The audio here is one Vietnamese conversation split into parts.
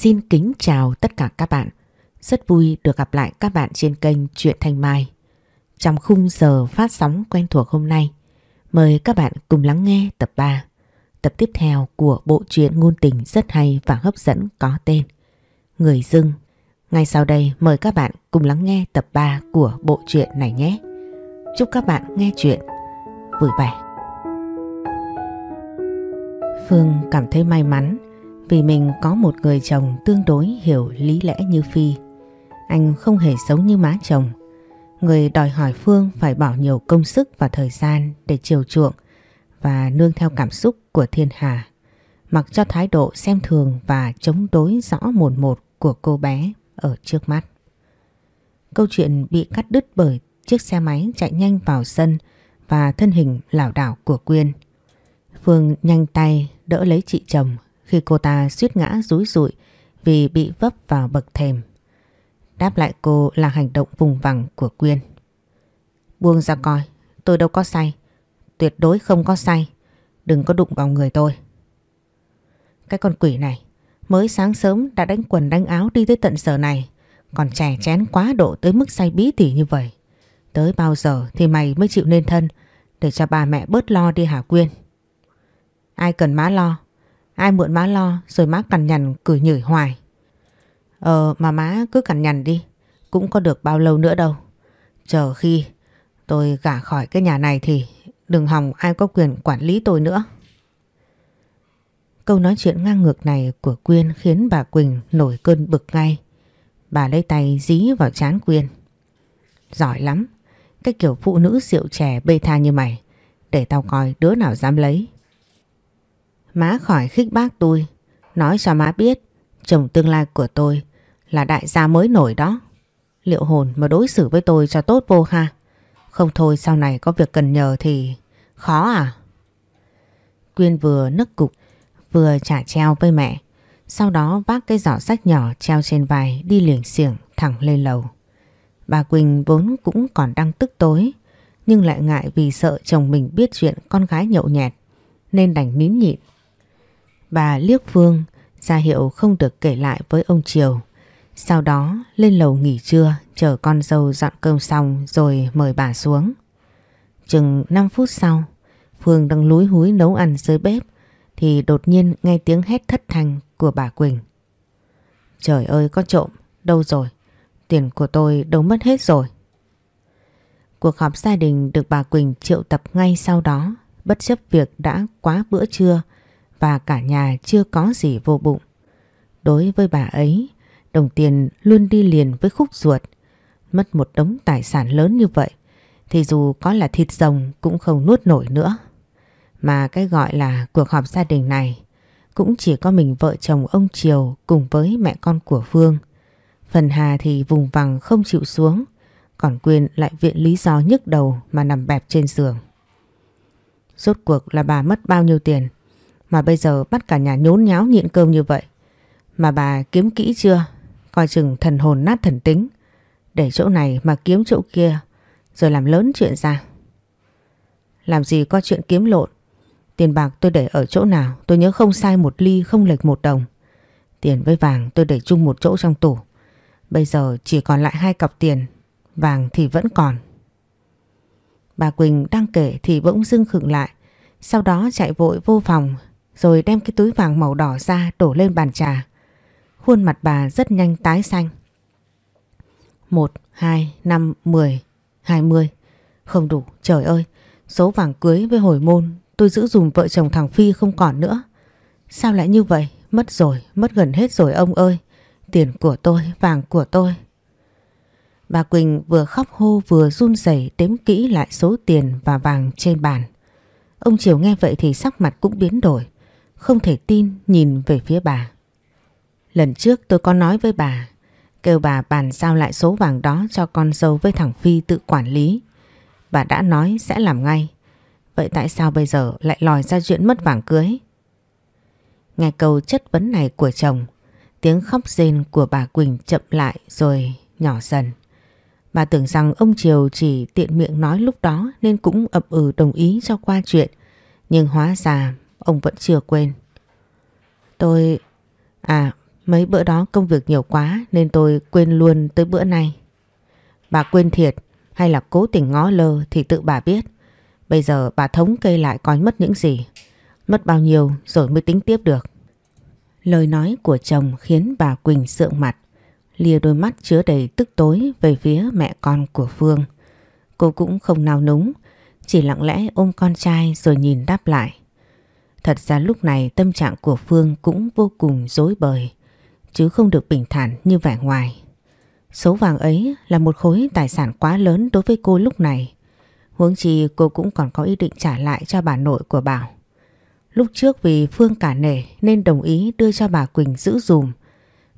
Xin kính chào tất cả các bạn. Rất vui được gặp lại các bạn trên kênh Truyện Thanh Mai. Trong khung giờ phát sóng quen thuộc hôm nay, mời các bạn cùng lắng nghe tập 3, tập tiếp theo của bộ truyện ngôn tình rất hay và hấp dẫn có tên Người dưng. Ngay sau đây mời các bạn cùng lắng nghe tập 3 của bộ truyện này nhé. Chúc các bạn nghe chuyện vui vẻ. Phương cảm thấy may mắn vì mình có một người chồng tương đối hiểu lý lẽ như Phi. Anh không hề xấu như má chồng. Người đòi hỏi Phương phải bỏ nhiều công sức và thời gian để chiều chuộng và nương theo cảm xúc của thiên hà. Mặc cho thái độ xem thường và chống đối rõ một một của cô bé ở trước mắt. Câu chuyện bị cắt đứt bởi chiếc xe máy chạy nhanh vào sân và thân hình lảo đảo của Quyên. Phương nhanh tay đỡ lấy chị chồng khi cô ta suýt ngã rúi rụi vì bị vấp vào bậc thềm. Đáp lại cô là hành động vùng vằng của Quyên. Buông ra coi, tôi đâu có say. Tuyệt đối không có say. Đừng có đụng vào người tôi. Cái con quỷ này, mới sáng sớm đã đánh quần đánh áo đi tới tận giờ này. Còn trẻ chén quá độ tới mức say bí tỉ như vậy. Tới bao giờ thì mày mới chịu nên thân để cho bà mẹ bớt lo đi hả Quyên? Ai cần má lo? Ai mượn má lo, rồi má cằn nhằn, cười nhửi hoài. Ờ mà má cứ cằn nhằn đi. Cũng có được bao lâu nữa đâu. Chờ khi tôi gả khỏi cái nhà này thì đừng hòng ai có quyền quản lý tôi nữa. Câu nói chuyện ngang ngược này của Quyên khiến bà Quỳnh nổi cơn bực ngay. Bà lấy tay dí vào chán Quyên. Giỏi lắm. Cái kiểu phụ nữ rượu trẻ bê tha như mày. Để tao coi đứa nào dám lấy. Má khỏi khích bác tôi. Nói cho má biết, chồng tương lai của tôi là đại gia mới nổi đó. Liệu hồn mà đối xử với tôi cho tốt vô ha? Không thôi, sau này có việc cần nhờ thì khó à? Quyên vừa nức cục, vừa trả treo với mẹ. Sau đó vác cái giỏ sách nhỏ treo trên vai, đi liền xiềng thẳng lên lầu. Bà Quỳnh vốn cũng còn đang tức tối, nhưng lại ngại vì sợ chồng mình biết chuyện con gái nhậu nhẹt, nên đành nín nhịn. Bà liếc Phương ra hiệu không được kể lại với ông Triều. Sau đó lên lầu nghỉ trưa chờ con dâu dọn cơm xong rồi mời bà xuống. Chừng 5 phút sau Phương đang lúi húi nấu ăn dưới bếp thì đột nhiên nghe tiếng hét thất thanh của bà Quỳnh. Trời ơi có trộm, đâu rồi? Tiền của tôi đâu mất hết rồi. Cuộc họp gia đình được bà Quỳnh triệu tập ngay sau đó, bất chấp việc đã quá bữa trưa và cả nhà chưa có gì vô bụng. Đối với bà ấy, đồng tiền luôn đi liền với khúc ruột. Mất một đống tài sản lớn như vậy thì dù có là thịt rồng cũng không nuốt nổi nữa. Mà cái gọi là cuộc họp gia đình này cũng chỉ có mình vợ chồng ông Triều cùng với mẹ con của Phương. Phần Hà thì vùng vằng không chịu xuống, còn Quyên lại viện lý do nhức đầu mà nằm bẹp trên giường. Rốt cuộc là bà mất bao nhiêu tiền mà bây giờ bắt cả nhà nhốn nháo nhịn cơm như vậy. Mà bà kiếm kỹ chưa? Coi chừng thần hồn nát thần tính. Để chỗ này mà kiếm chỗ kia rồi làm lớn chuyện ra. Làm gì có chuyện kiếm lộn. Tiền bạc tôi để ở chỗ nào tôi nhớ không sai một ly không lệch một đồng. Tiền với vàng tôi để chung một chỗ trong tủ. Bây giờ chỉ còn lại hai cặp tiền, vàng thì vẫn còn. Bà Quỳnh đang kể thì bỗng dưng khựng lại, sau đó chạy vội vô phòng rồi đem cái túi vàng màu đỏ ra đổ lên bàn trà. Khuôn mặt bà rất nhanh tái xanh. Một, hai, năm, mười, hai mươi. Không đủ, trời ơi, số vàng cưới với hồi môn tôi giữ dùng vợ chồng thằng Phi không còn nữa. Sao lại như vậy? Mất rồi, mất gần hết rồi ông ơi. Tiền của tôi, vàng của tôi. Bà Quỳnh vừa khóc hô vừa run rẩy đếm kỹ lại số tiền và vàng trên bàn. Ông Triều nghe vậy thì sắc mặt cũng biến đổi. Không thể tin nhìn về phía bà. Lần trước tôi có nói với bà, kêu bà bàn giao lại số vàng đó cho con dâu với thằng Phi tự quản lý. Bà đã nói sẽ làm ngay. Vậy tại sao bây giờ lại lòi ra chuyện mất vàng cưới? Nghe câu chất vấn này của chồng, tiếng khóc rên của bà Quỳnh chậm lại rồi nhỏ dần. Bà tưởng rằng ông Triều chỉ tiện miệng nói lúc đó nên cũng ậm ừ đồng ý cho qua chuyện. Nhưng hóa ra ông vẫn chưa quên. Tôi... À, Mấy bữa đó công việc nhiều quá nên tôi quên luôn tới bữa nay. Bà quên thiệt hay là cố tình ngó lơ thì tự bà biết. Bây giờ bà thống kê lại coi mất những gì. Mất bao nhiêu rồi mới tính tiếp được. Lời nói của chồng khiến bà Quỳnh sượng mặt. lìa đôi mắt chứa đầy tức tối về phía mẹ con của Phương. Cô cũng không nào núng, chỉ lặng lẽ ôm con trai rồi nhìn đáp lại. Thật ra lúc này tâm trạng của Phương cũng vô cùng dối bời, chứ không được bình thản như vẻ ngoài. Số vàng ấy là một khối tài sản quá lớn đối với cô lúc này. Huống chi cô cũng còn có ý định trả lại cho bà nội của Bảo. Lúc trước vì Phương cả nể nên đồng ý đưa cho bà Quỳnh giữ dùm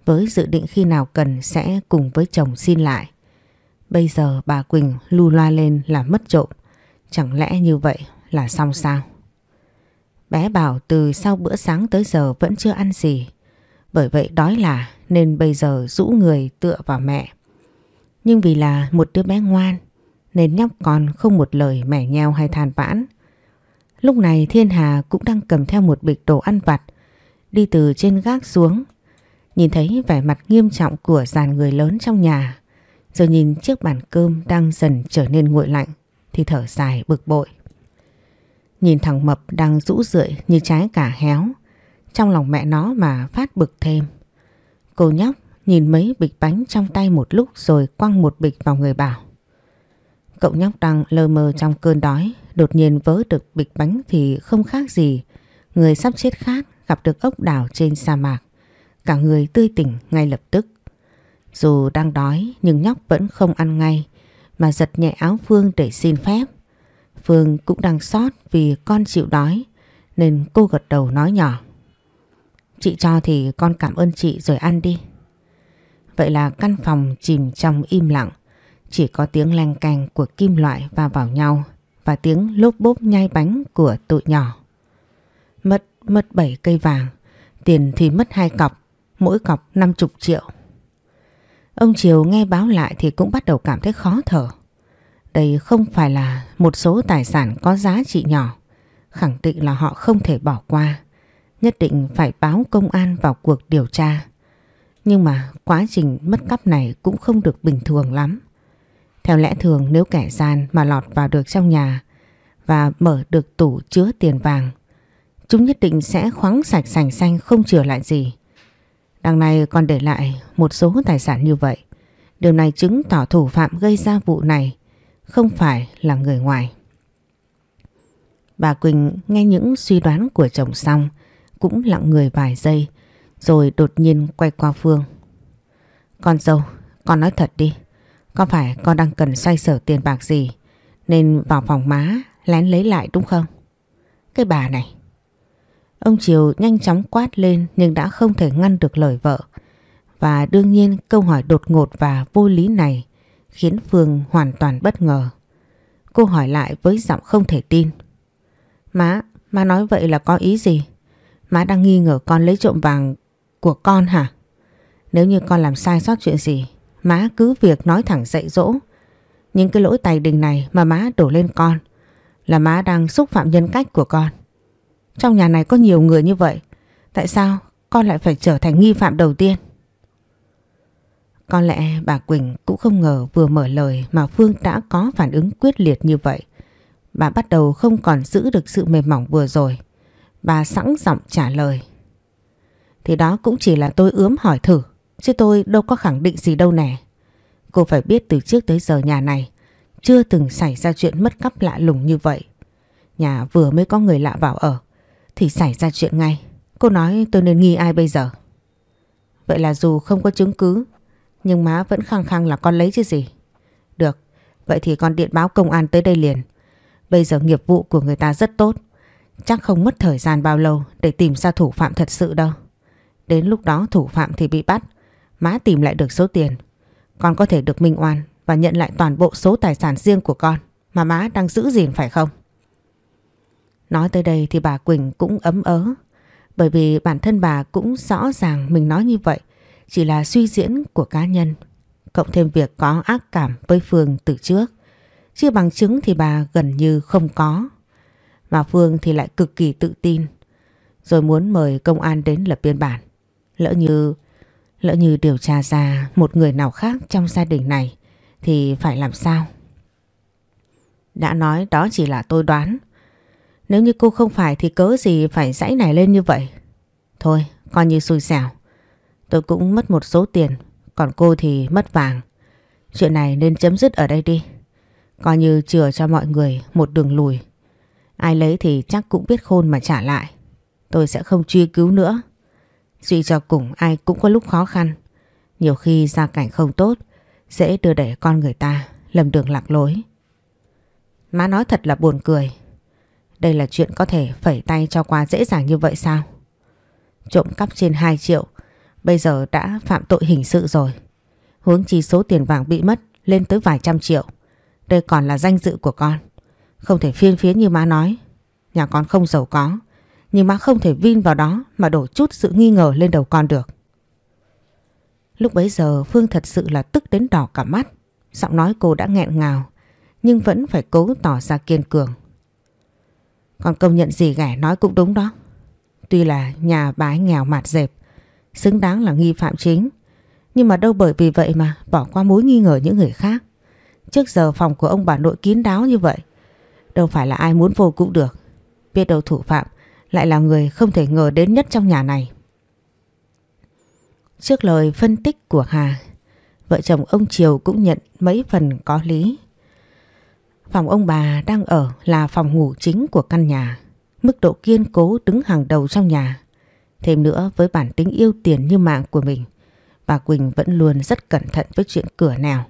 với dự định khi nào cần sẽ cùng với chồng xin lại. Bây giờ bà Quỳnh lưu loa lên là mất trộm. Chẳng lẽ như vậy là xong sao? Bé bảo từ sau bữa sáng tới giờ vẫn chưa ăn gì. Bởi vậy đói là nên bây giờ rũ người tựa vào mẹ. Nhưng vì là một đứa bé ngoan, nên nhóc con không một lời mẻ nheo hay than vãn. Lúc này Thiên Hà cũng đang cầm theo một bịch đồ ăn vặt, đi từ trên gác xuống. Nhìn thấy vẻ mặt nghiêm trọng của dàn người lớn trong nhà rồi nhìn chiếc bàn cơm đang dần trở nên nguội lạnh, thì thở dài bực bội. Nhìn thằng Mập đang rũ rượi như trái cả héo trong lòng mẹ nó mà phát bực thêm. Cô nhóc nhìn mấy bịch bánh trong tay một lúc rồi quăng một bịch vào người Bảo. Cậu nhóc đang lơ mơ trong cơn đói, đột nhiên vớ được bịch bánh thì không khác gì. Người sắp chết khát gặp được ốc đảo trên sa mạc. Cả người tươi tỉnh ngay lập tức. Dù đang đói nhưng nhóc vẫn không ăn ngay mà giật nhẹ áo Phương để xin phép. Phương cũng đang sót vì con chịu đói nên cô gật đầu nói nhỏ. Chị cho thì con cảm ơn chị rồi ăn đi. Vậy là căn phòng chìm trong im lặng. Chỉ có tiếng leng canh của kim loại va vào nhau và tiếng lốp bốp nhai bánh của tụi nhỏ. Mất, mất 7 cây vàng, tiền thì mất hai cọc, mỗi cọc 50 triệu. Ông Triều nghe báo lại thì cũng bắt đầu cảm thấy khó thở. Đây không phải là một số tài sản có giá trị nhỏ, khẳng định là họ không thể bỏ qua. Nhất định phải báo công an vào cuộc điều tra. Nhưng mà quá trình mất cắp này cũng không được bình thường lắm. Theo lẽ thường nếu kẻ gian mà lọt vào được trong nhà và mở được tủ chứa tiền vàng, chúng nhất định sẽ khoáng sạch sành xanh không chừa lại gì. Đằng này còn để lại một số tài sản như vậy. Điều này chứng tỏ thủ phạm gây ra vụ này không phải là người ngoài. Bà Quỳnh nghe những suy đoán của chồng xong cũng lặng người vài giây rồi đột nhiên quay qua Phương. Con dâu, con nói thật đi. Có phải con đang cần xoay sở tiền bạc gì nên vào phòng má lén lấy lại đúng không? Cái bà này. Ông Triều nhanh chóng quát lên nhưng đã không thể ngăn được lời vợ. Và đương nhiên câu hỏi đột ngột và vô lý này khiến Phương hoàn toàn bất ngờ. Cô hỏi lại với giọng không thể tin. Má, má nói vậy là có ý gì? Má đang nghi ngờ con lấy trộm vàng của con hả? Nếu như con làm sai sót chuyện gì, má cứ việc nói thẳng dạy dỗ. Những cái lỗi tài đình này mà má đổ lên con là má đang xúc phạm nhân cách của con. Trong nhà này có nhiều người như vậy, tại sao con lại phải trở thành nghi phạm đầu tiên? Có lẽ bà Quỳnh cũng không ngờ vừa mở lời mà Phương đã có phản ứng quyết liệt như vậy. Bà bắt đầu không còn giữ được sự mềm mỏng vừa rồi. Bà sẵn giọng trả lời. Thì đó cũng chỉ là tôi ướm hỏi thử, chứ tôi đâu có khẳng định gì đâu nè. Cô phải biết từ trước tới giờ nhà này chưa từng xảy ra chuyện mất cắp lạ lùng như vậy. Nhà vừa mới có người lạ vào ở thì xảy ra chuyện ngay. Cô nói tôi nên nghi ai bây giờ? Vậy là dù không có chứng cứ nhưng má vẫn khăng khăng là con lấy chứ gì. Được, vậy thì con điện báo công an tới đây liền. Bây giờ nghiệp vụ của người ta rất tốt. Chắc không mất thời gian bao lâu để tìm ra thủ phạm thật sự đâu. Đến lúc đó thủ phạm thì bị bắt. Má tìm lại được số tiền. Con có thể được minh oan và nhận lại toàn bộ số tài sản riêng của con mà má đang giữ gìn phải không? Nói tới đây thì bà Quỳnh cũng ấm ớ. Bởi vì bản thân bà cũng rõ ràng mình nói như vậy chỉ là suy diễn của cá nhân. Cộng thêm việc có ác cảm với Phương từ trước. Chưa bằng chứng thì bà gần như không có. Mà Phương thì lại cực kỳ tự tin. Rồi muốn mời công an đến lập biên bản. Lỡ như Lỡ như điều tra ra một người nào khác trong gia đình này thì phải làm sao? Đã nói đó chỉ là tôi đoán. Nếu như cô không phải thì cớ gì phải dãy này lên như vậy? Thôi, coi như xui xẻo. Tôi cũng mất một số tiền, còn cô thì mất vàng. Chuyện này nên chấm dứt ở đây đi. Coi như chừa cho mọi người một đường lùi. Ai lấy thì chắc cũng biết khôn mà trả lại. Tôi sẽ không truy cứu nữa. Suy cho cùng ai cũng có lúc khó khăn. Nhiều khi gia cảnh không tốt, dễ đưa đẩy con người ta lầm đường lạc lối. Má nói thật là buồn cười. Đây là chuyện có thể phẩy tay cho qua dễ dàng như vậy sao? Trộm cắp trên 2 triệu, bây giờ đã phạm tội hình sự rồi. Hướng chi số tiền vàng bị mất lên tới vài trăm triệu. Đây còn là danh dự của con. Không thể phiên phiến như má nói. Nhà con không giàu có. Nhưng má không thể vin vào đó mà đổ chút sự nghi ngờ lên đầu con được. Lúc bấy giờ, Phương thật sự là tức đến đỏ cả mắt. Giọng nói cô đã nghẹn ngào. Nhưng vẫn phải cố tỏ ra kiên cường. con công nhận gì ghẻ nói cũng đúng đó. Tuy là nhà bái nghèo mạt dẹp. Xứng đáng là nghi phạm chính. Nhưng mà đâu bởi vì vậy mà bỏ qua mối nghi ngờ những người khác. Trước giờ phòng của ông bà nội kín đáo như vậy. Đâu phải là ai muốn vô cũng được. Biết đâu thủ phạm lại là người không thể ngờ đến nhất trong nhà này. Trước lời phân tích của Hà, vợ chồng ông Triều cũng nhận mấy phần có lý. Phòng ông bà đang ở là phòng ngủ chính của căn nhà, mức độ kiên cố đứng hàng đầu trong nhà. Thêm nữa với bản tính yêu tiền như mạng của mình, bà Quỳnh vẫn luôn rất cẩn thận với chuyện cửa nào.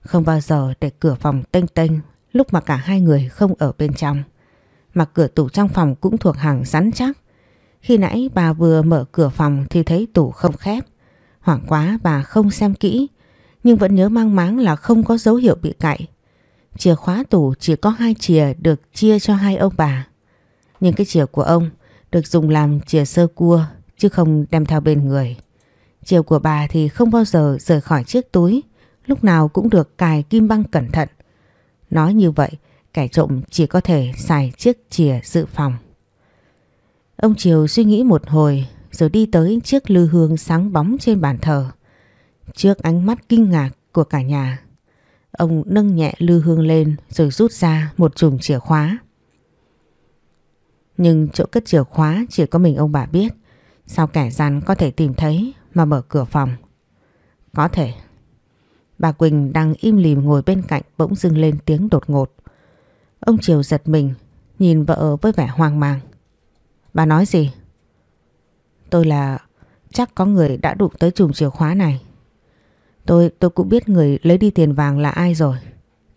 Không bao giờ để cửa phòng tênh tênh lúc mà cả hai người không ở bên trong. Mà cửa tủ trong phòng cũng thuộc hàng rắn chắc. Khi nãy bà vừa mở cửa phòng thì thấy tủ không khép. Hoảng quá bà không xem kỹ nhưng vẫn nhớ mang máng là không có dấu hiệu bị cậy. Chìa khóa tủ chỉ có hai chìa được chia cho hai ông bà. Nhưng cái chìa của ông được dùng làm chìa sơ cua chứ không đem theo bên người. Chìa của bà thì không bao giờ rời khỏi chiếc túi, lúc nào cũng được cài kim băng cẩn thận. Nói như vậy, kẻ trộm chỉ có thể xài chiếc chìa dự phòng. Ông Triều suy nghĩ một hồi rồi đi tới chiếc lư hương sáng bóng trên bàn thờ. Trước ánh mắt kinh ngạc của cả nhà, ông nâng nhẹ lư hương lên rồi rút ra một chùm chìa khóa. Nhưng chỗ cất chìa khóa chỉ có mình ông bà biết. Sao kẻ gian có thể tìm thấy mà mở cửa phòng? Có thể. Bà Quỳnh đang im lìm ngồi bên cạnh bỗng dưng lên tiếng đột ngột. Ông Triều giật mình, nhìn vợ với vẻ hoang mang. Bà nói gì? Tôi là chắc có người đã đụng tới chùm chìa khóa này. Tôi tôi cũng biết người lấy đi tiền vàng là ai rồi.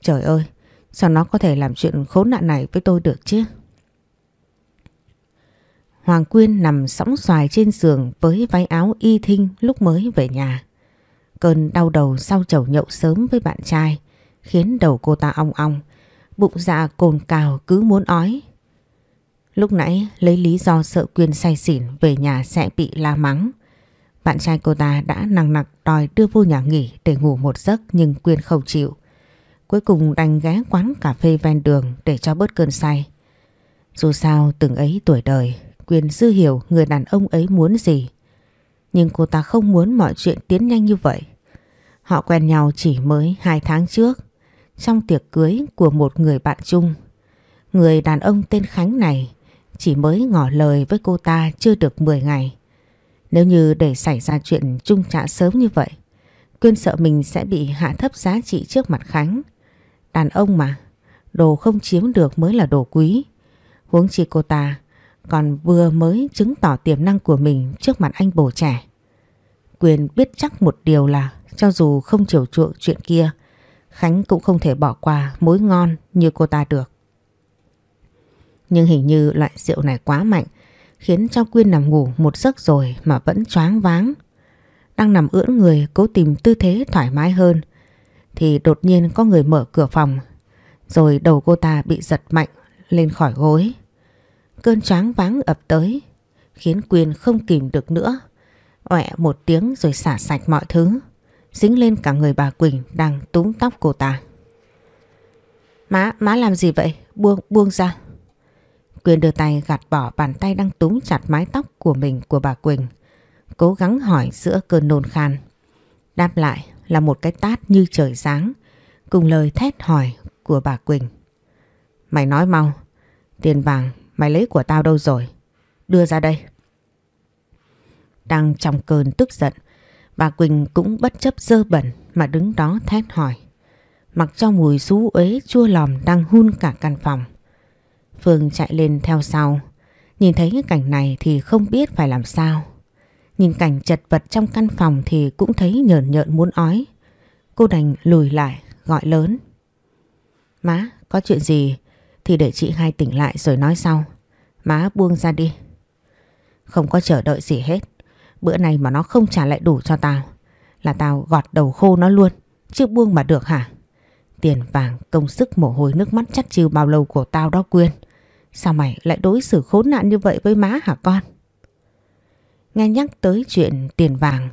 Trời ơi, sao nó có thể làm chuyện khốn nạn này với tôi được chứ? Hoàng Quyên nằm sóng xoài trên giường với váy áo y thinh lúc mới về nhà. Cơn đau đầu sau chầu nhậu sớm với bạn trai khiến đầu cô ta ong ong, bụng dạ cồn cào cứ muốn ói. Lúc nãy lấy lý do sợ Quyên say xỉn về nhà sẽ bị la mắng. Bạn trai cô ta đã nặng nặc đòi đưa vô nhà nghỉ để ngủ một giấc nhưng Quyên không chịu. Cuối cùng đành ghé quán cà phê ven đường để cho bớt cơn say. Dù sao từng ấy tuổi đời, quyền dư hiểu người đàn ông ấy muốn gì. Nhưng cô ta không muốn mọi chuyện tiến nhanh như vậy. Họ quen nhau chỉ mới 2 tháng trước trong tiệc cưới của một người bạn chung. Người đàn ông tên Khánh này chỉ mới ngỏ lời với cô ta chưa được 10 ngày. Nếu như để xảy ra chuyện chung trả sớm như vậy, Quyên sợ mình sẽ bị hạ thấp giá trị trước mặt Khánh. Đàn ông mà, đồ không chiếm được mới là đồ quý. Huống chi cô ta còn vừa mới chứng tỏ tiềm năng của mình trước mặt anh bồ trẻ. Quyền biết chắc một điều là cho dù không chiều chuộng chuyện kia, Khánh cũng không thể bỏ qua mối ngon như cô ta được. Nhưng hình như loại rượu này quá mạnh, khiến cho Quyên nằm ngủ một giấc rồi mà vẫn choáng váng. Đang nằm ưỡn người cố tìm tư thế thoải mái hơn, thì đột nhiên có người mở cửa phòng, rồi đầu cô ta bị giật mạnh lên khỏi gối. Cơn choáng váng ập tới, khiến quyền không kìm được nữa. Ọe một tiếng rồi xả sạch mọi thứ, dính lên cả người bà Quỳnh đang túm tóc cô ta. Má, má làm gì vậy? Buông, buông ra. quyền đưa tay gạt bỏ bàn tay đang túm chặt mái tóc của mình của bà Quỳnh. Cố gắng hỏi giữa cơn nôn khan. Đáp lại là một cái tát như trời sáng cùng lời thét hỏi của bà Quỳnh. Mày nói mau, tiền vàng mày lấy của tao đâu rồi? Đưa ra đây. Đang trong cơn tức giận, bà Quỳnh cũng bất chấp dơ bẩn mà đứng đó thét hỏi. Mặc cho mùi xú uế chua lòm đang hun cả căn phòng. Phương chạy lên theo sau, nhìn thấy cảnh này thì không biết phải làm sao. Nhìn cảnh chật vật trong căn phòng thì cũng thấy nhờn nhợn muốn ói. Cô đành lùi lại gọi lớn. Má, có chuyện gì thì để chị hai tỉnh lại rồi nói sau. Má buông ra đi. Không có chờ đợi gì hết. Bữa này mà nó không trả lại đủ cho tao. Là tao gọt đầu khô nó luôn. Chứ buông mà được hả? Tiền vàng, công sức, mồ hôi, nước mắt chắt chiêu bao lâu của tao đó Quyên. Sao mày lại đối xử khốn nạn như vậy với má hả con? Nghe nhắc tới chuyện tiền vàng,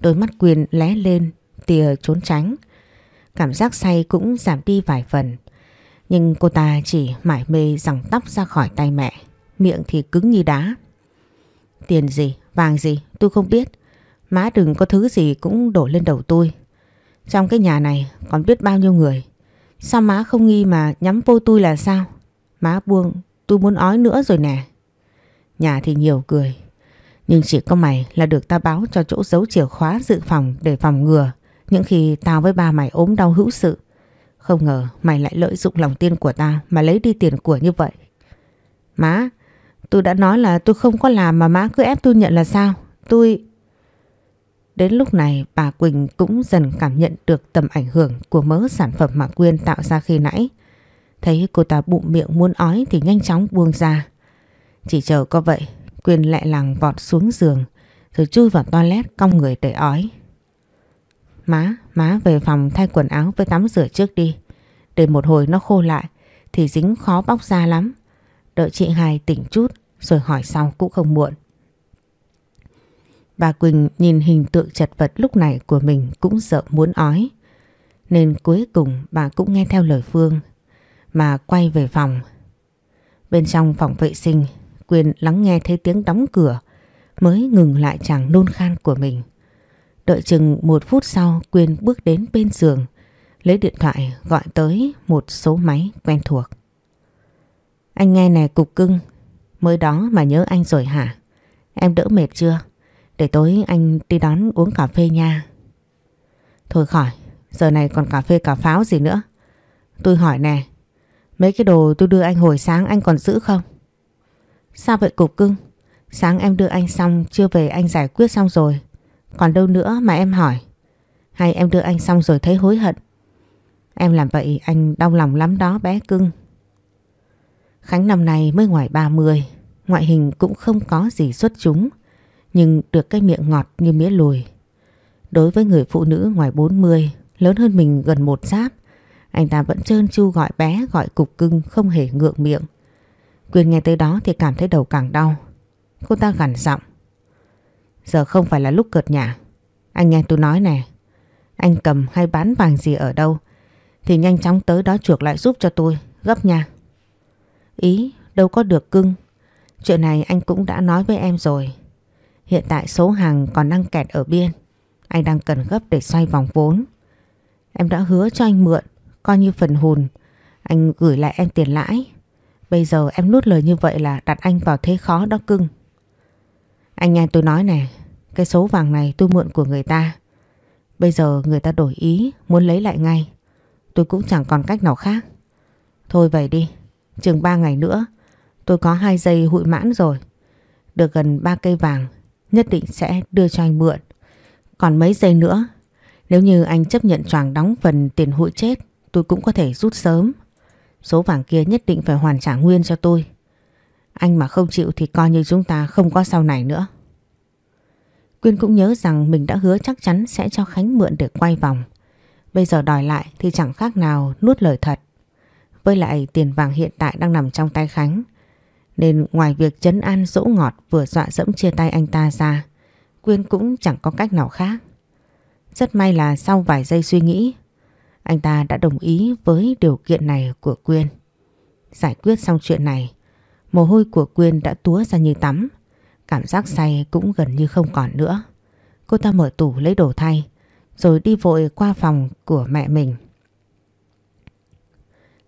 đôi mắt Quyên lé lên, tìa trốn tránh. Cảm giác say cũng giảm đi vài phần. Nhưng cô ta chỉ mải mê rằng tóc ra khỏi tay mẹ, miệng thì cứng như đá. Tiền gì, vàng gì, tôi không biết. Má đừng có thứ gì cũng đổ lên đầu tôi. Trong cái nhà này còn biết bao nhiêu người. Sao má không nghi mà nhắm vô tôi là sao? Má buông, tôi muốn ói nữa rồi nè. Nhà thì nhiều cười. Nhưng chỉ có mày là được ta báo cho chỗ giấu chìa khóa dự phòng để phòng ngừa những khi tao với ba mày ốm đau hữu sự. Không ngờ mày lại lợi dụng lòng tin của ta mà lấy đi tiền của như vậy. Má, tôi đã nói là tôi không có làm mà má cứ ép tôi nhận là sao? Tôi... Đến lúc này bà Quỳnh cũng dần cảm nhận được tầm ảnh hưởng của mớ sản phẩm mà Quyên tạo ra khi nãy. Thấy cô ta bụng miệng muốn ói thì nhanh chóng buông ra. Chỉ chờ có vậy, Quyên lại làng vọt xuống giường rồi chui vào toilet cong người để ói. Má, má về phòng thay quần áo với tắm rửa trước đi. Để một hồi nó khô lại thì dính khó bóc ra lắm. Đợi chị hai tỉnh chút rồi hỏi sau cũng không muộn. Bà Quỳnh nhìn hình tượng chật vật lúc này của mình cũng sợ muốn ói. Nên cuối cùng bà cũng nghe theo lời Phương mà quay về phòng. Bên trong phòng vệ sinh, Quyền lắng nghe thấy tiếng đóng cửa mới ngừng lại chàng nôn khan của mình. Đợi chừng một phút sau Quyên bước đến bên giường lấy điện thoại gọi tới một số máy quen thuộc. Anh nghe nè cục cưng, mới đó mà nhớ anh rồi hả? Em đỡ mệt chưa? Để tối anh đi đón uống cà phê nha. Thôi khỏi, giờ này còn cà phê cà pháo gì nữa. Tôi hỏi nè, mấy cái đồ tôi đưa anh hồi sáng anh còn giữ không? Sao vậy cục cưng? Sáng em đưa anh xong, chưa về anh giải quyết xong rồi. Còn đâu nữa mà em hỏi? Hay em đưa anh xong rồi thấy hối hận? Em làm vậy anh đau lòng lắm đó bé cưng. Khánh năm nay mới ngoài 30, ngoại hình cũng không có gì xuất chúng, nhưng được cái miệng ngọt như mía lùi. Đối với người phụ nữ ngoài 40, lớn hơn mình gần một giáp, anh ta vẫn trơn chu gọi bé gọi cục cưng không hề ngượng miệng. Quyền nghe tới đó thì cảm thấy đầu càng đau. Cô ta gằn giọng. Giờ không phải là lúc cợt nhả. Anh nghe tôi nói nè. Anh cầm hay bán vàng gì ở đâu, thì nhanh chóng tới đó chuộc lại giúp cho tôi. Gấp nha. Ý, đâu có được cưng. Chuyện này anh cũng đã nói với em rồi. Hiện tại số hàng còn đang kẹt ở biên. Anh đang cần gấp để xoay vòng vốn. Em đã hứa cho anh mượn. Coi như phần hùn. Anh gửi lại em tiền lãi. Bây giờ em nuốt lời như vậy là đặt anh vào thế khó đó cưng. Anh nghe tôi nói này, cái số vàng này tôi mượn của người ta. Bây giờ người ta đổi ý, muốn lấy lại ngay. Tôi cũng chẳng còn cách nào khác. Thôi vậy đi, chừng 3 ngày nữa, tôi có hai giây hụi mãn rồi. Được gần 3 cây vàng, nhất định sẽ đưa cho anh mượn. Còn mấy giây nữa, nếu như anh chấp nhận choàng đóng phần tiền hụi chết, tôi cũng có thể rút sớm. Số vàng kia nhất định phải hoàn trả nguyên cho tôi. Anh mà không chịu thì coi như chúng ta không có sau này nữa. Quyên cũng nhớ rằng mình đã hứa chắc chắn sẽ cho Khánh mượn để quay vòng. Bây giờ đòi lại thì chẳng khác nào nuốt lời thật. Với lại tiền vàng hiện tại đang nằm trong tay Khánh. Nên ngoài việc chấn an dỗ ngọt vừa dọa dẫm chia tay anh ta ra, Quyên cũng chẳng có cách nào khác. Rất may là sau vài giây suy nghĩ, anh ta đã đồng ý với điều kiện này của Quyên. Giải quyết xong chuyện này, mồ hôi của Quyên đã túa ra như tắm. Cảm giác say cũng gần như không còn nữa. Cô ta mở tủ lấy đồ thay, rồi đi vội qua phòng của mẹ mình.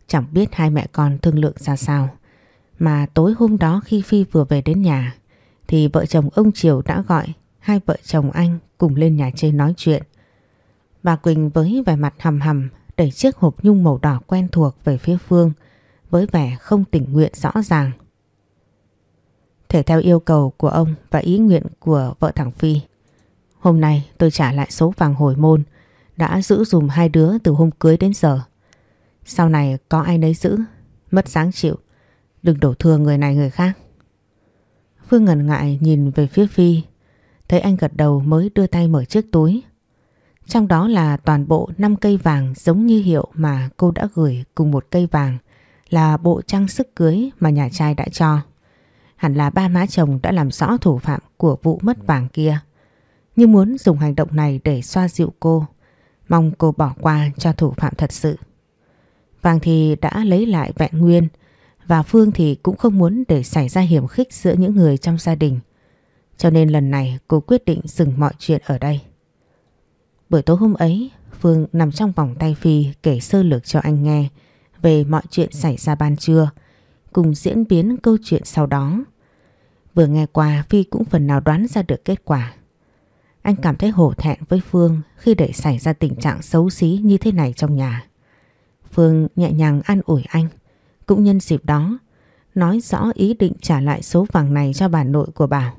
Chẳng biết hai mẹ con thương lượng ra sao, mà tối hôm đó khi Phi vừa về đến nhà, thì vợ chồng ông Triều đã gọi hai vợ chồng anh cùng lên nhà trên nói chuyện. Bà Quỳnh với vẻ mặt hầm hầm đẩy chiếc hộp nhung màu đỏ quen thuộc về phía Phương, với vẻ không tình nguyện rõ ràng. Thể theo yêu cầu của ông và ý nguyện của vợ thằng Phi, hôm nay tôi trả lại số vàng hồi môn đã giữ dùm hai đứa từ hôm cưới đến giờ. Sau này có ai nấy giữ, mất sáng chịu, đừng đổ thừa người này người khác. Phương ngần ngại nhìn về phía Phi, thấy anh gật đầu mới đưa tay mở chiếc túi. Trong đó là toàn bộ 5 cây vàng giống như hiệu mà cô đã gửi cùng một cây vàng là bộ trang sức cưới mà nhà trai đã cho. Hẳn là ba má chồng đã làm rõ thủ phạm của vụ mất vàng kia. Nhưng muốn dùng hành động này để xoa dịu cô, mong cô bỏ qua cho thủ phạm thật sự. Vàng thì đã lấy lại vẹn nguyên và Phương thì cũng không muốn để xảy ra hiểm khích giữa những người trong gia đình. Cho nên lần này cô quyết định dừng mọi chuyện ở đây. Buổi tối hôm ấy, Phương nằm trong vòng tay Phi kể sơ lược cho anh nghe về mọi chuyện xảy ra ban trưa, cùng diễn biến câu chuyện sau đó. Vừa nghe qua Phi cũng phần nào đoán ra được kết quả. Anh cảm thấy hổ thẹn với Phương khi để xảy ra tình trạng xấu xí như thế này trong nhà. Phương nhẹ nhàng an ủi anh, cũng nhân dịp đó nói rõ ý định trả lại số vàng này cho bà nội của Bảo.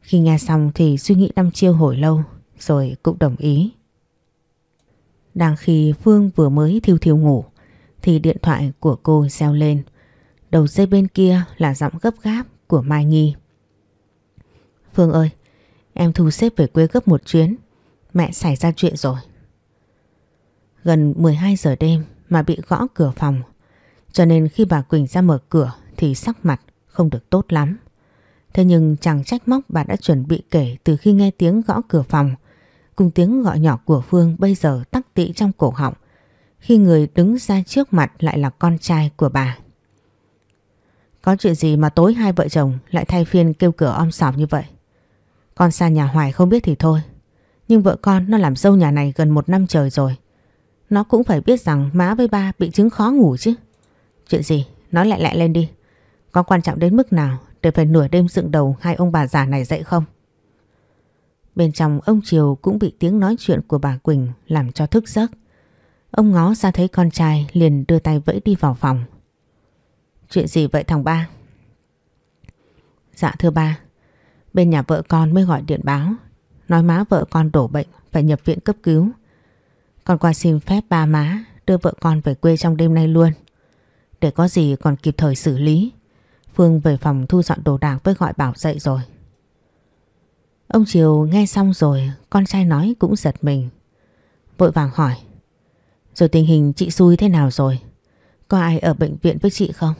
Khi nghe xong thì suy nghĩ đăm chiêu hồi lâu rồi cũng đồng ý. Đang khi Phương vừa mới thiêu thiêu ngủ thì điện thoại của cô reo lên. Đầu dây bên kia là giọng gấp gáp của Mai Nghi. Phương ơi, em thu xếp về quê gấp một chuyến. Mẹ xảy ra chuyện rồi. Gần 12 giờ đêm mà bị gõ cửa phòng. Cho nên khi bà Quỳnh ra mở cửa thì sắc mặt không được tốt lắm. Thế nhưng chẳng trách móc bà đã chuẩn bị kể từ khi nghe tiếng gõ cửa phòng. Cùng tiếng gọi nhỏ của Phương bây giờ tắc tị trong cổ họng. Khi người đứng ra trước mặt lại là con trai của bà. Có chuyện gì mà tối hai vợ chồng lại thay phiên kêu cửa om sòm như vậy? Con xa nhà Hoài không biết thì thôi. Nhưng vợ con nó làm dâu nhà này gần một năm trời rồi. Nó cũng phải biết rằng má với ba bị chứng khó ngủ chứ. Chuyện gì? Nói lại lại lên đi. Có quan trọng đến mức nào để phải nửa đêm dựng đầu hai ông bà già này dậy không? Bên trong ông Triều cũng bị tiếng nói chuyện của bà Quỳnh làm cho thức giấc. Ông ngó ra thấy con trai liền đưa tay vẫy đi vào phòng. Chuyện gì vậy thằng ba? Dạ thưa ba, bên nhà vợ con mới gọi điện báo. Nói má vợ con đổ bệnh phải nhập viện cấp cứu. Con qua xin phép ba má đưa vợ con về quê trong đêm nay luôn. Để có gì còn kịp thời xử lý. Phương về phòng thu dọn đồ đạc với gọi Bảo dậy rồi. Ông Triều nghe xong rồi, con trai nói cũng giật mình. Vội vàng hỏi. Rồi tình hình chị xui thế nào rồi? Có ai ở bệnh viện với chị không?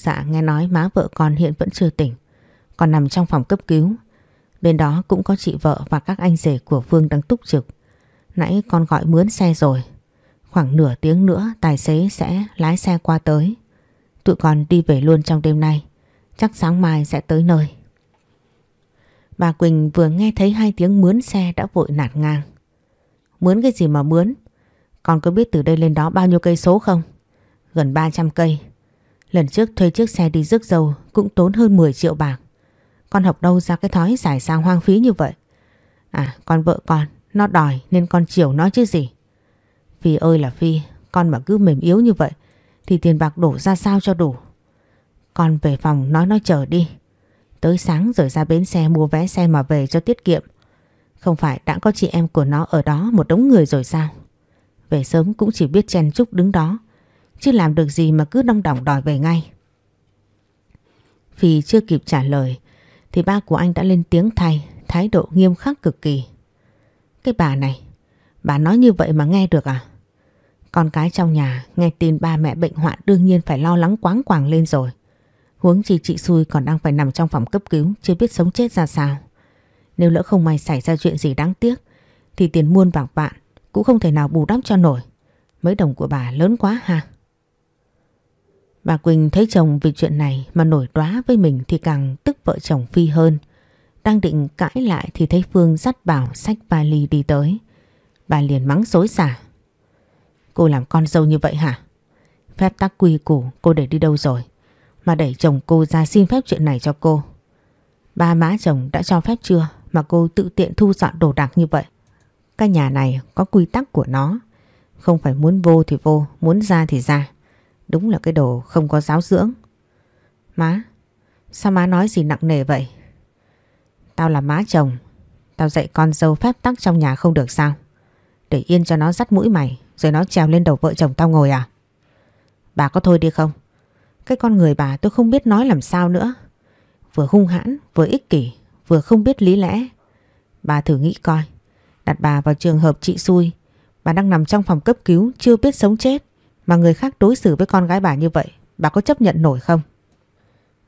Dạ nghe nói má vợ con hiện vẫn chưa tỉnh. Còn nằm trong phòng cấp cứu. Bên đó cũng có chị vợ và các anh rể của Phương đang túc trực. Nãy con gọi mướn xe rồi. Khoảng nửa tiếng nữa, tài xế sẽ lái xe qua tới. Tụi con đi về luôn trong đêm nay. Chắc sáng mai sẽ tới nơi. Bà Quỳnh vừa nghe thấy hai tiếng mướn xe đã vội nạt ngang. Mướn cái gì mà mướn? Con có biết từ đây lên đó bao nhiêu cây số không? Gần 300 cây. Lần trước thuê chiếc xe đi rước dâu cũng tốn hơn 10 triệu bạc. Con học đâu ra cái thói giải sang hoang phí như vậy? À con vợ con, nó đòi nên con chiều nó chứ gì. Phi ơi là Phi, con mà cứ mềm yếu như vậy thì tiền bạc đổ ra sao cho đủ. Con về phòng nói nó chờ đi. Tới sáng rồi ra bến xe mua vé xe mà về cho tiết kiệm. Không phải đã có chị em của nó ở đó một đống người rồi sao? Về sớm cũng chỉ biết chen chúc đứng đó. Chứ làm được gì mà cứ đong đỏng đòi về ngay. vì chưa kịp trả lời thì ba của anh đã lên tiếng thay, thái độ nghiêm khắc cực kỳ. Cái bà này, bà nói như vậy mà nghe được à? Con cái trong nhà nghe tin ba mẹ bệnh hoạn đương nhiên phải lo lắng quáng quàng lên rồi. Huống chi chị xui còn đang phải nằm trong phòng cấp cứu chưa biết sống chết ra sao. Nếu lỡ không may xảy ra chuyện gì đáng tiếc thì tiền muôn vàng vạn cũng không thể nào bù đắp cho nổi. Mấy đồng của bà lớn quá ha. Bà Quỳnh thấy chồng vì chuyện này mà nổi đoá với mình thì càng tức vợ chồng Phi hơn. Đang định cãi lại thì thấy Phương dắt bảo sách vali đi tới. Bà liền mắng xối xả. Cô làm con dâu như vậy hả? Phép tắc quy củ cô để đi đâu rồi? Mà đẩy chồng cô ra xin phép chuyện này cho cô. Ba má chồng đã cho phép chưa mà cô tự tiện thu dọn đồ đạc như vậy? Cái nhà này có quy tắc của nó. Không phải muốn vô thì vô, muốn ra thì ra. Đúng là cái đồ không có giáo dưỡng. Má, sao má nói gì nặng nề vậy? Tao là má chồng, tao dạy con dâu phép tắc trong nhà không được sao? Để yên cho nó dắt mũi mày, rồi nó trèo lên đầu vợ chồng tao ngồi à? Bà có thôi đi không? Cái con người bà tôi không biết nói làm sao nữa. Vừa hung hãn, vừa ích kỷ, vừa không biết lý lẽ. Bà thử nghĩ coi, đặt bà vào trường hợp chị xui, bà đang nằm trong phòng cấp cứu chưa biết sống chết mà người khác đối xử với con gái bà như vậy, bà có chấp nhận nổi không?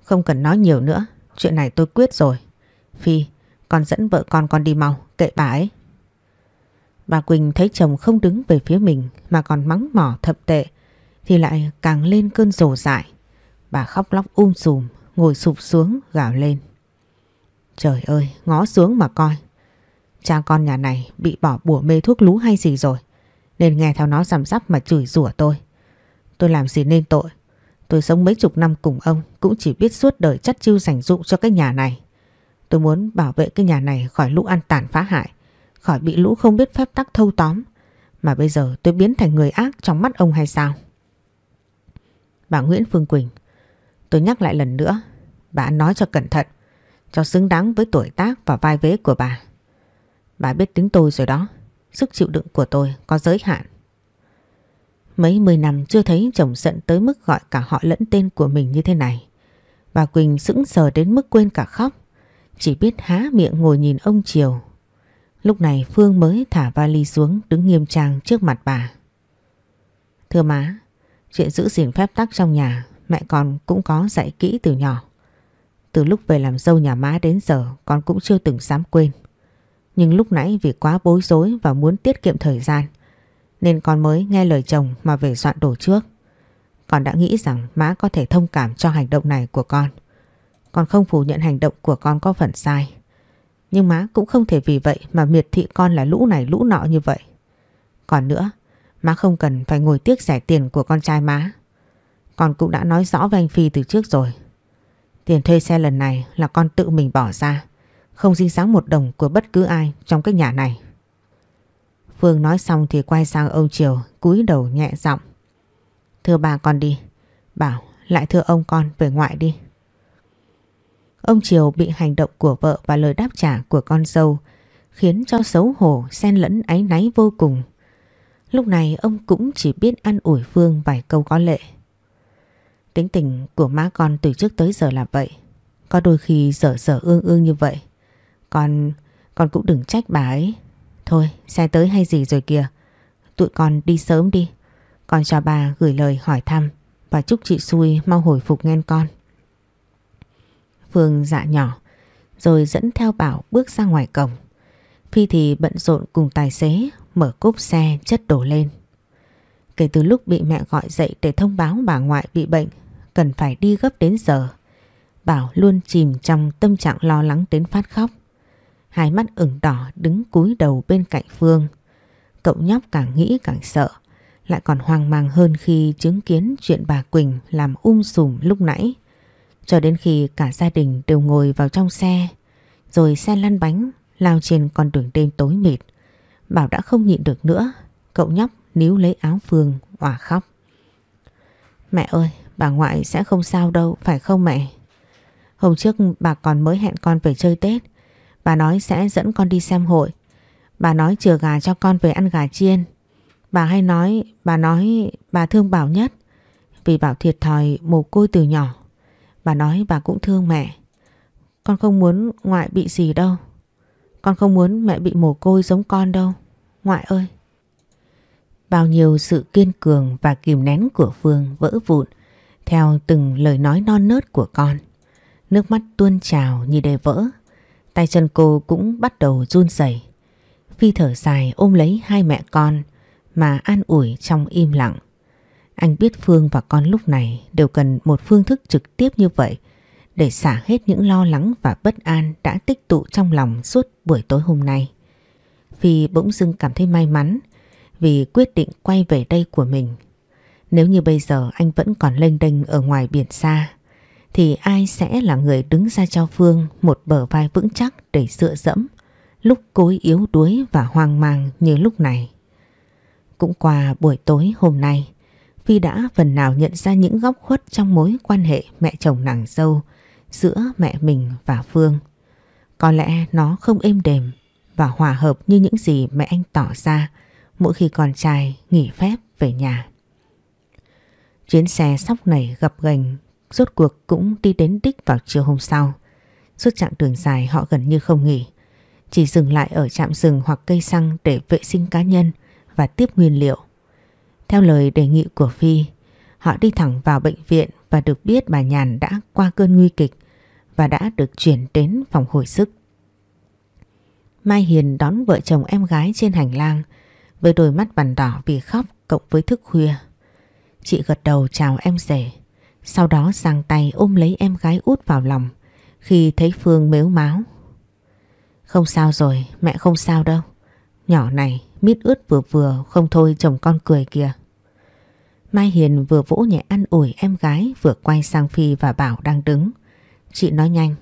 Không cần nói nhiều nữa, chuyện này tôi quyết rồi. Phi, con dẫn vợ con con đi mau, kệ bà ấy. Bà Quỳnh thấy chồng không đứng về phía mình mà còn mắng mỏ thậm tệ thì lại càng lên cơn rồ dại. Bà khóc lóc um sùm, ngồi sụp xuống gào lên. Trời ơi, ngó xuống mà coi. Cha con nhà này bị bỏ bùa mê thuốc lú hay gì rồi. Nên nghe theo nó rằm rắp mà chửi rủa tôi. Tôi làm gì nên tội. Tôi sống mấy chục năm cùng ông cũng chỉ biết suốt đời chắt chiêu dành dụng cho cái nhà này. Tôi muốn bảo vệ cái nhà này khỏi lũ ăn tàn phá hại, khỏi bị lũ không biết phép tắc thâu tóm. Mà bây giờ tôi biến thành người ác trong mắt ông hay sao? Bà Nguyễn Phương Quỳnh, tôi nhắc lại lần nữa, bà nói cho cẩn thận, cho xứng đáng với tuổi tác và vai vế của bà. Bà biết tính tôi rồi đó, sức chịu đựng của tôi có giới hạn. Mấy mươi năm chưa thấy chồng giận tới mức gọi cả họ lẫn tên của mình như thế này. Bà Quỳnh sững sờ đến mức quên cả khóc. Chỉ biết há miệng ngồi nhìn ông Triều. Lúc này Phương mới thả vali xuống đứng nghiêm trang trước mặt bà. Thưa má, chuyện giữ gìn phép tắc trong nhà mẹ con cũng có dạy kỹ từ nhỏ. Từ lúc về làm dâu nhà má đến giờ con cũng chưa từng dám quên. Nhưng lúc nãy vì quá bối rối và muốn tiết kiệm thời gian nên con mới nghe lời chồng mà về soạn đồ trước. Con đã nghĩ rằng má có thể thông cảm cho hành động này của con. Con không phủ nhận hành động của con có phần sai. Nhưng má cũng không thể vì vậy mà miệt thị con là lũ này lũ nọ như vậy. Còn nữa, má không cần phải ngồi tiếc rẻ tiền của con trai má. Con cũng đã nói rõ với anh Phi từ trước rồi. Tiền thuê xe lần này là con tự mình bỏ ra. Không dính dáng một đồng của bất cứ ai trong cái nhà này. Phương nói xong thì quay sang ông Triều cúi đầu nhẹ giọng. Thưa bà con đi. Bảo lại thưa ông con về ngoại đi. Ông Triều bị hành động của vợ và lời đáp trả của con dâu khiến cho xấu hổ xen lẫn áy náy vô cùng. Lúc này ông cũng chỉ biết ăn ủi Phương vài câu có lệ. Tính tình của má con từ trước tới giờ là vậy. Có đôi khi dở dở ương ương như vậy. Con, con cũng đừng trách bà ấy. Thôi, xe tới hay gì rồi kìa. Tụi con đi sớm đi. Con cho bà gửi lời hỏi thăm và chúc chị xui mau hồi phục nghe con. Phương dạ nhỏ, rồi dẫn theo Bảo bước ra ngoài cổng. Phi thì bận rộn cùng tài xế mở cốp xe chất đổ lên. Kể từ lúc bị mẹ gọi dậy để thông báo bà ngoại bị bệnh, cần phải đi gấp đến giờ. Bảo luôn chìm trong tâm trạng lo lắng đến phát khóc. Hai mắt ửng đỏ đứng cúi đầu bên cạnh Phương. Cậu nhóc càng nghĩ càng sợ, lại còn hoang mang hơn khi chứng kiến chuyện bà Quỳnh làm um sùm lúc nãy. Cho đến khi cả gia đình đều ngồi vào trong xe, rồi xe lăn bánh lao trên con đường đêm tối mịt. Bảo đã không nhịn được nữa, cậu nhóc níu lấy áo Phương òa khóc. Mẹ ơi, bà ngoại sẽ không sao đâu, phải không mẹ? Hôm trước bà còn mới hẹn con về chơi Tết. Bà nói sẽ dẫn con đi xem hội. Bà nói chừa gà cho con về ăn gà chiên. Bà hay nói, bà nói bà thương Bảo nhất. Vì Bảo thiệt thòi mồ côi từ nhỏ. Bà nói bà cũng thương mẹ. Con không muốn ngoại bị gì đâu. Con không muốn mẹ bị mồ côi giống con đâu. Ngoại ơi. Bao nhiêu sự kiên cường và kìm nén của Phương vỡ vụn theo từng lời nói non nớt của con. Nước mắt tuôn trào như để vỡ. Tay chân cô cũng bắt đầu run rẩy. Phi thở dài ôm lấy hai mẹ con mà an ủi trong im lặng. Anh biết Phương và con lúc này đều cần một phương thức trực tiếp như vậy để xả hết những lo lắng và bất an đã tích tụ trong lòng suốt buổi tối hôm nay. Phi bỗng dưng cảm thấy may mắn vì quyết định quay về đây của mình. Nếu như bây giờ anh vẫn còn lênh đênh ở ngoài biển xa thì ai sẽ là người đứng ra cho Phương một bờ vai vững chắc để dựa dẫm lúc cối yếu đuối và hoang mang như lúc này. Cũng qua buổi tối hôm nay, Phi đã phần nào nhận ra những góc khuất trong mối quan hệ mẹ chồng nàng dâu giữa mẹ mình và Phương. Có lẽ nó không êm đềm và hòa hợp như những gì mẹ anh tỏ ra mỗi khi con trai nghỉ phép về nhà. Chuyến xe sóc nảy gập gành rốt cuộc cũng đi đến đích vào chiều hôm sau. Suốt chặng đường dài họ gần như không nghỉ. Chỉ dừng lại ở trạm rừng hoặc cây xăng để vệ sinh cá nhân và tiếp nguyên liệu. Theo lời đề nghị của Phi, họ đi thẳng vào bệnh viện và được biết bà Nhàn đã qua cơn nguy kịch và đã được chuyển đến phòng hồi sức. Mai Hiền đón vợ chồng em gái trên hành lang với đôi mắt vằn đỏ vì khóc cộng với thức khuya. Chị gật đầu chào em rể, sau đó giang tay ôm lấy em gái út vào lòng khi thấy Phương mếu máu. Không sao rồi, mẹ không sao đâu. Nhỏ này, mít ướt vừa vừa không thôi chồng con cười kìa. Mai Hiền vừa vỗ nhẹ ăn ủi em gái vừa quay sang Phi và Bảo đang đứng. Chị nói nhanh.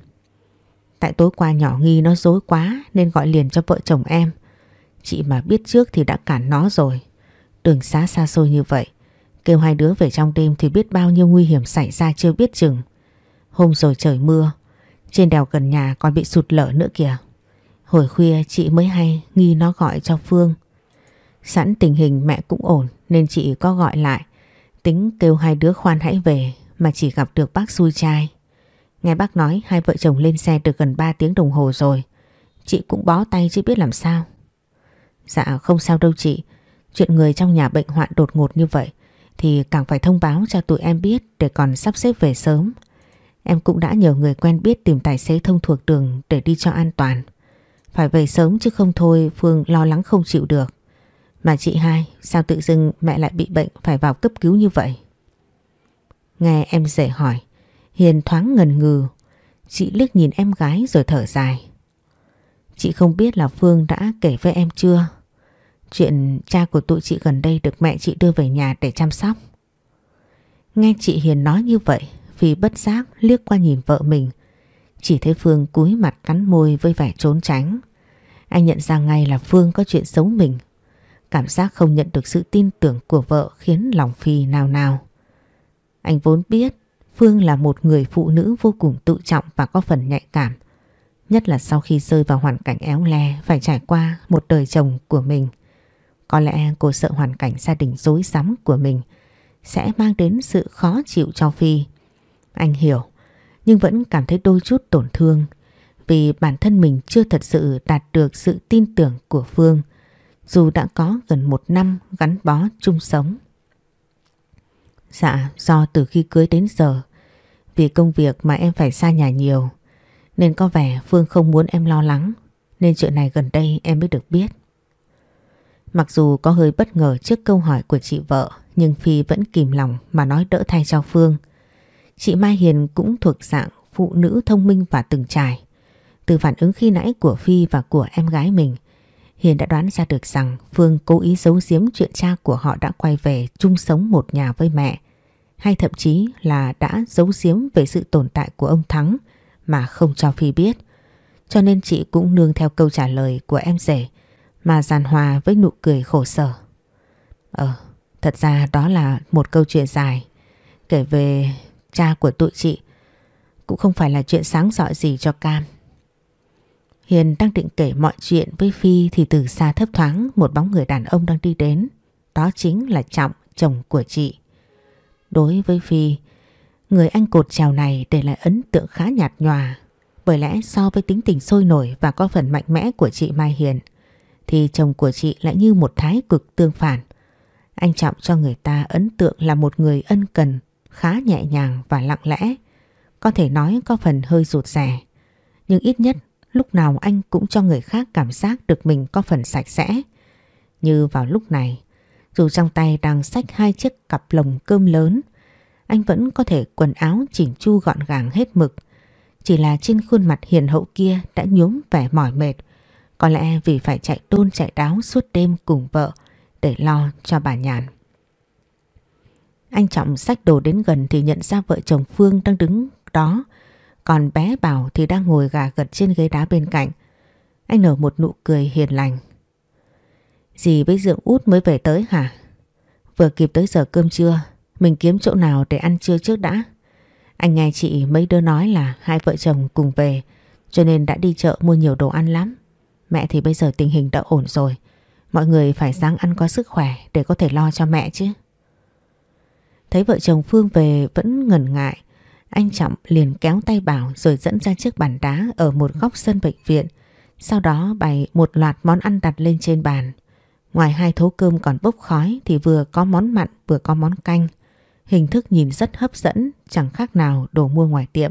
Tại tối qua nhỏ nghi nó dối quá nên gọi liền cho vợ chồng em. Chị mà biết trước thì đã cản nó rồi. Đường xá xa xôi như vậy. Kêu hai đứa về trong đêm thì biết bao nhiêu nguy hiểm xảy ra chưa biết chừng. Hôm rồi trời mưa. Trên đèo gần nhà còn bị sụt lở nữa kìa. Hồi khuya chị mới hay nghi nó gọi cho Phương. Sẵn tình hình mẹ cũng ổn nên chị có gọi lại. Tính kêu hai đứa khoan hãy về mà chỉ gặp được bác xui trai. Nghe bác nói hai vợ chồng lên xe được gần 3 tiếng đồng hồ rồi. Chị cũng bó tay chứ biết làm sao. Dạ không sao đâu chị. Chuyện người trong nhà bệnh hoạn đột ngột như vậy thì càng phải thông báo cho tụi em biết để còn sắp xếp về sớm. Em cũng đã nhờ người quen biết tìm tài xế thông thuộc đường để đi cho an toàn. Phải về sớm chứ không thôi Phương lo lắng không chịu được. Mà chị hai, sao tự dưng mẹ lại bị bệnh phải vào cấp cứu như vậy? Nghe em dễ hỏi, Hiền thoáng ngần ngừ. Chị liếc nhìn em gái rồi thở dài. Chị không biết là Phương đã kể với em chưa? Chuyện cha của tụi chị gần đây được mẹ chị đưa về nhà để chăm sóc. Nghe chị Hiền nói như vậy, Phi bất giác liếc qua nhìn vợ mình. Chỉ thấy Phương cúi mặt cắn môi với vẻ trốn tránh. Anh nhận ra ngay là Phương có chuyện xấu mình. Cảm giác không nhận được sự tin tưởng của vợ khiến lòng Phi nào nào. Anh vốn biết Phương là một người phụ nữ vô cùng tự trọng và có phần nhạy cảm. Nhất là sau khi rơi vào hoàn cảnh éo le phải trải qua một đời chồng của mình. Có lẽ cô sợ hoàn cảnh gia đình dối rắm của mình sẽ mang đến sự khó chịu cho Phi. Anh hiểu, nhưng vẫn cảm thấy đôi chút tổn thương vì bản thân mình chưa thật sự đạt được sự tin tưởng của Phương dù đã có gần một năm gắn bó chung sống. Dạ, do từ khi cưới đến giờ, vì công việc mà em phải xa nhà nhiều, nên có vẻ Phương không muốn em lo lắng, nên chuyện này gần đây em mới được biết. Mặc dù có hơi bất ngờ trước câu hỏi của chị vợ, nhưng Phi vẫn kìm lòng mà nói đỡ thay cho Phương. Chị Mai Hiền cũng thuộc dạng phụ nữ thông minh và từng trải. Từ phản ứng khi nãy của Phi và của em gái mình, Hiền đã đoán ra được rằng Phương cố ý giấu giếm chuyện cha của họ đã quay về chung sống một nhà với mẹ. Hay thậm chí là đã giấu giếm về sự tồn tại của ông Thắng mà không cho Phi biết. Cho nên chị cũng nương theo câu trả lời của em rể mà giàn hòa với nụ cười khổ sở. Ờ, thật ra đó là một câu chuyện dài kể về cha của tụi chị. Cũng không phải là chuyện sáng dọi gì cho Cam. Hiền đang định kể mọi chuyện với Phi thì từ xa thấp thoáng một bóng người đàn ông đang đi đến. Đó chính là Trọng, chồng của chị. Đối với Phi, người anh cột trèo này để lại ấn tượng khá nhạt nhòa. Bởi lẽ so với tính tình sôi nổi và có phần mạnh mẽ của chị Mai Hiền, thì chồng của chị lại như một thái cực tương phản. Anh Trọng cho người ta ấn tượng là một người ân cần, khá nhẹ nhàng và lặng lẽ. Có thể nói có phần hơi rụt rè. Nhưng ít nhất lúc nào anh cũng cho người khác cảm giác được mình có phần sạch sẽ. Như vào lúc này, Dù trong tay đang xách hai chiếc cặp lồng cơm lớn, anh vẫn có thể quần áo chỉnh chu gọn gàng hết mực. Chỉ là trên khuôn mặt hiền hậu kia đã nhuốm vẻ mỏi mệt. Có lẽ vì phải chạy đôn chạy đáo suốt đêm cùng vợ để lo cho bà nhàn. Anh Trọng xách đồ đến gần thì nhận ra vợ chồng Phương đang đứng đó. Còn bé Bảo thì đang ngồi gà gật trên ghế đá bên cạnh. Anh nở một nụ cười hiền lành. Dì với Dượng út mới về tới hả? Vừa kịp tới giờ cơm trưa, mình kiếm chỗ nào để ăn trưa trước đã. Anh nghe chị mấy đứa nói là hai vợ chồng cùng về, cho nên đã đi chợ mua nhiều đồ ăn lắm. Mẹ thì bây giờ tình hình đã ổn rồi, mọi người phải sáng ăn có sức khỏe để có thể lo cho mẹ chứ. Thấy vợ chồng Phương về vẫn ngần ngại, anh Trọng liền kéo tay Bảo rồi dẫn ra chiếc bàn đá ở một góc sân bệnh viện. Sau đó bày một loạt món ăn đặt lên trên bàn. Ngoài hai thố cơm còn bốc khói thì vừa có món mặn vừa có món canh. Hình thức nhìn rất hấp dẫn, chẳng khác nào đồ mua ngoài tiệm.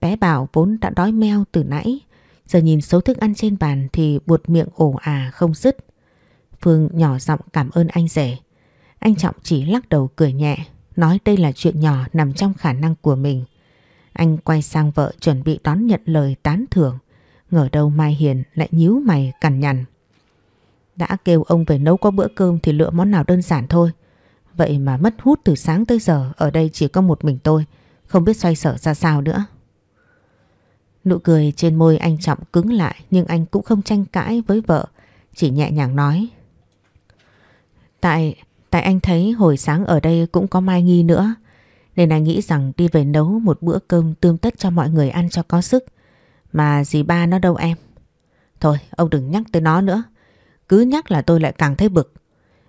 Bé Bảo vốn đã đói meo từ nãy, giờ nhìn số thức ăn trên bàn thì buột miệng ổ à không dứt. Phương nhỏ giọng cảm ơn anh rể. Anh Trọng chỉ lắc đầu cười nhẹ, nói đây là chuyện nhỏ nằm trong khả năng của mình. Anh quay sang vợ chuẩn bị đón nhận lời tán thưởng, ngờ đâu Mai Hiền lại nhíu mày cằn nhằn. Đã kêu ông về nấu có bữa cơm thì lựa món nào đơn giản thôi. Vậy mà mất hút từ sáng tới giờ ở đây chỉ có một mình tôi, không biết xoay sở ra sao nữa. Nụ cười trên môi anh Trọng cứng lại nhưng anh cũng không tranh cãi với vợ, chỉ nhẹ nhàng nói. Tại, tại anh thấy hồi sáng ở đây cũng có Mai Nghi nữa, nên anh nghĩ rằng đi về nấu một bữa cơm tươm tất cho mọi người ăn cho có sức. Mà dì ba nó đâu em? Thôi, ông đừng nhắc tới nó nữa. Cứ nhắc là tôi lại càng thấy bực.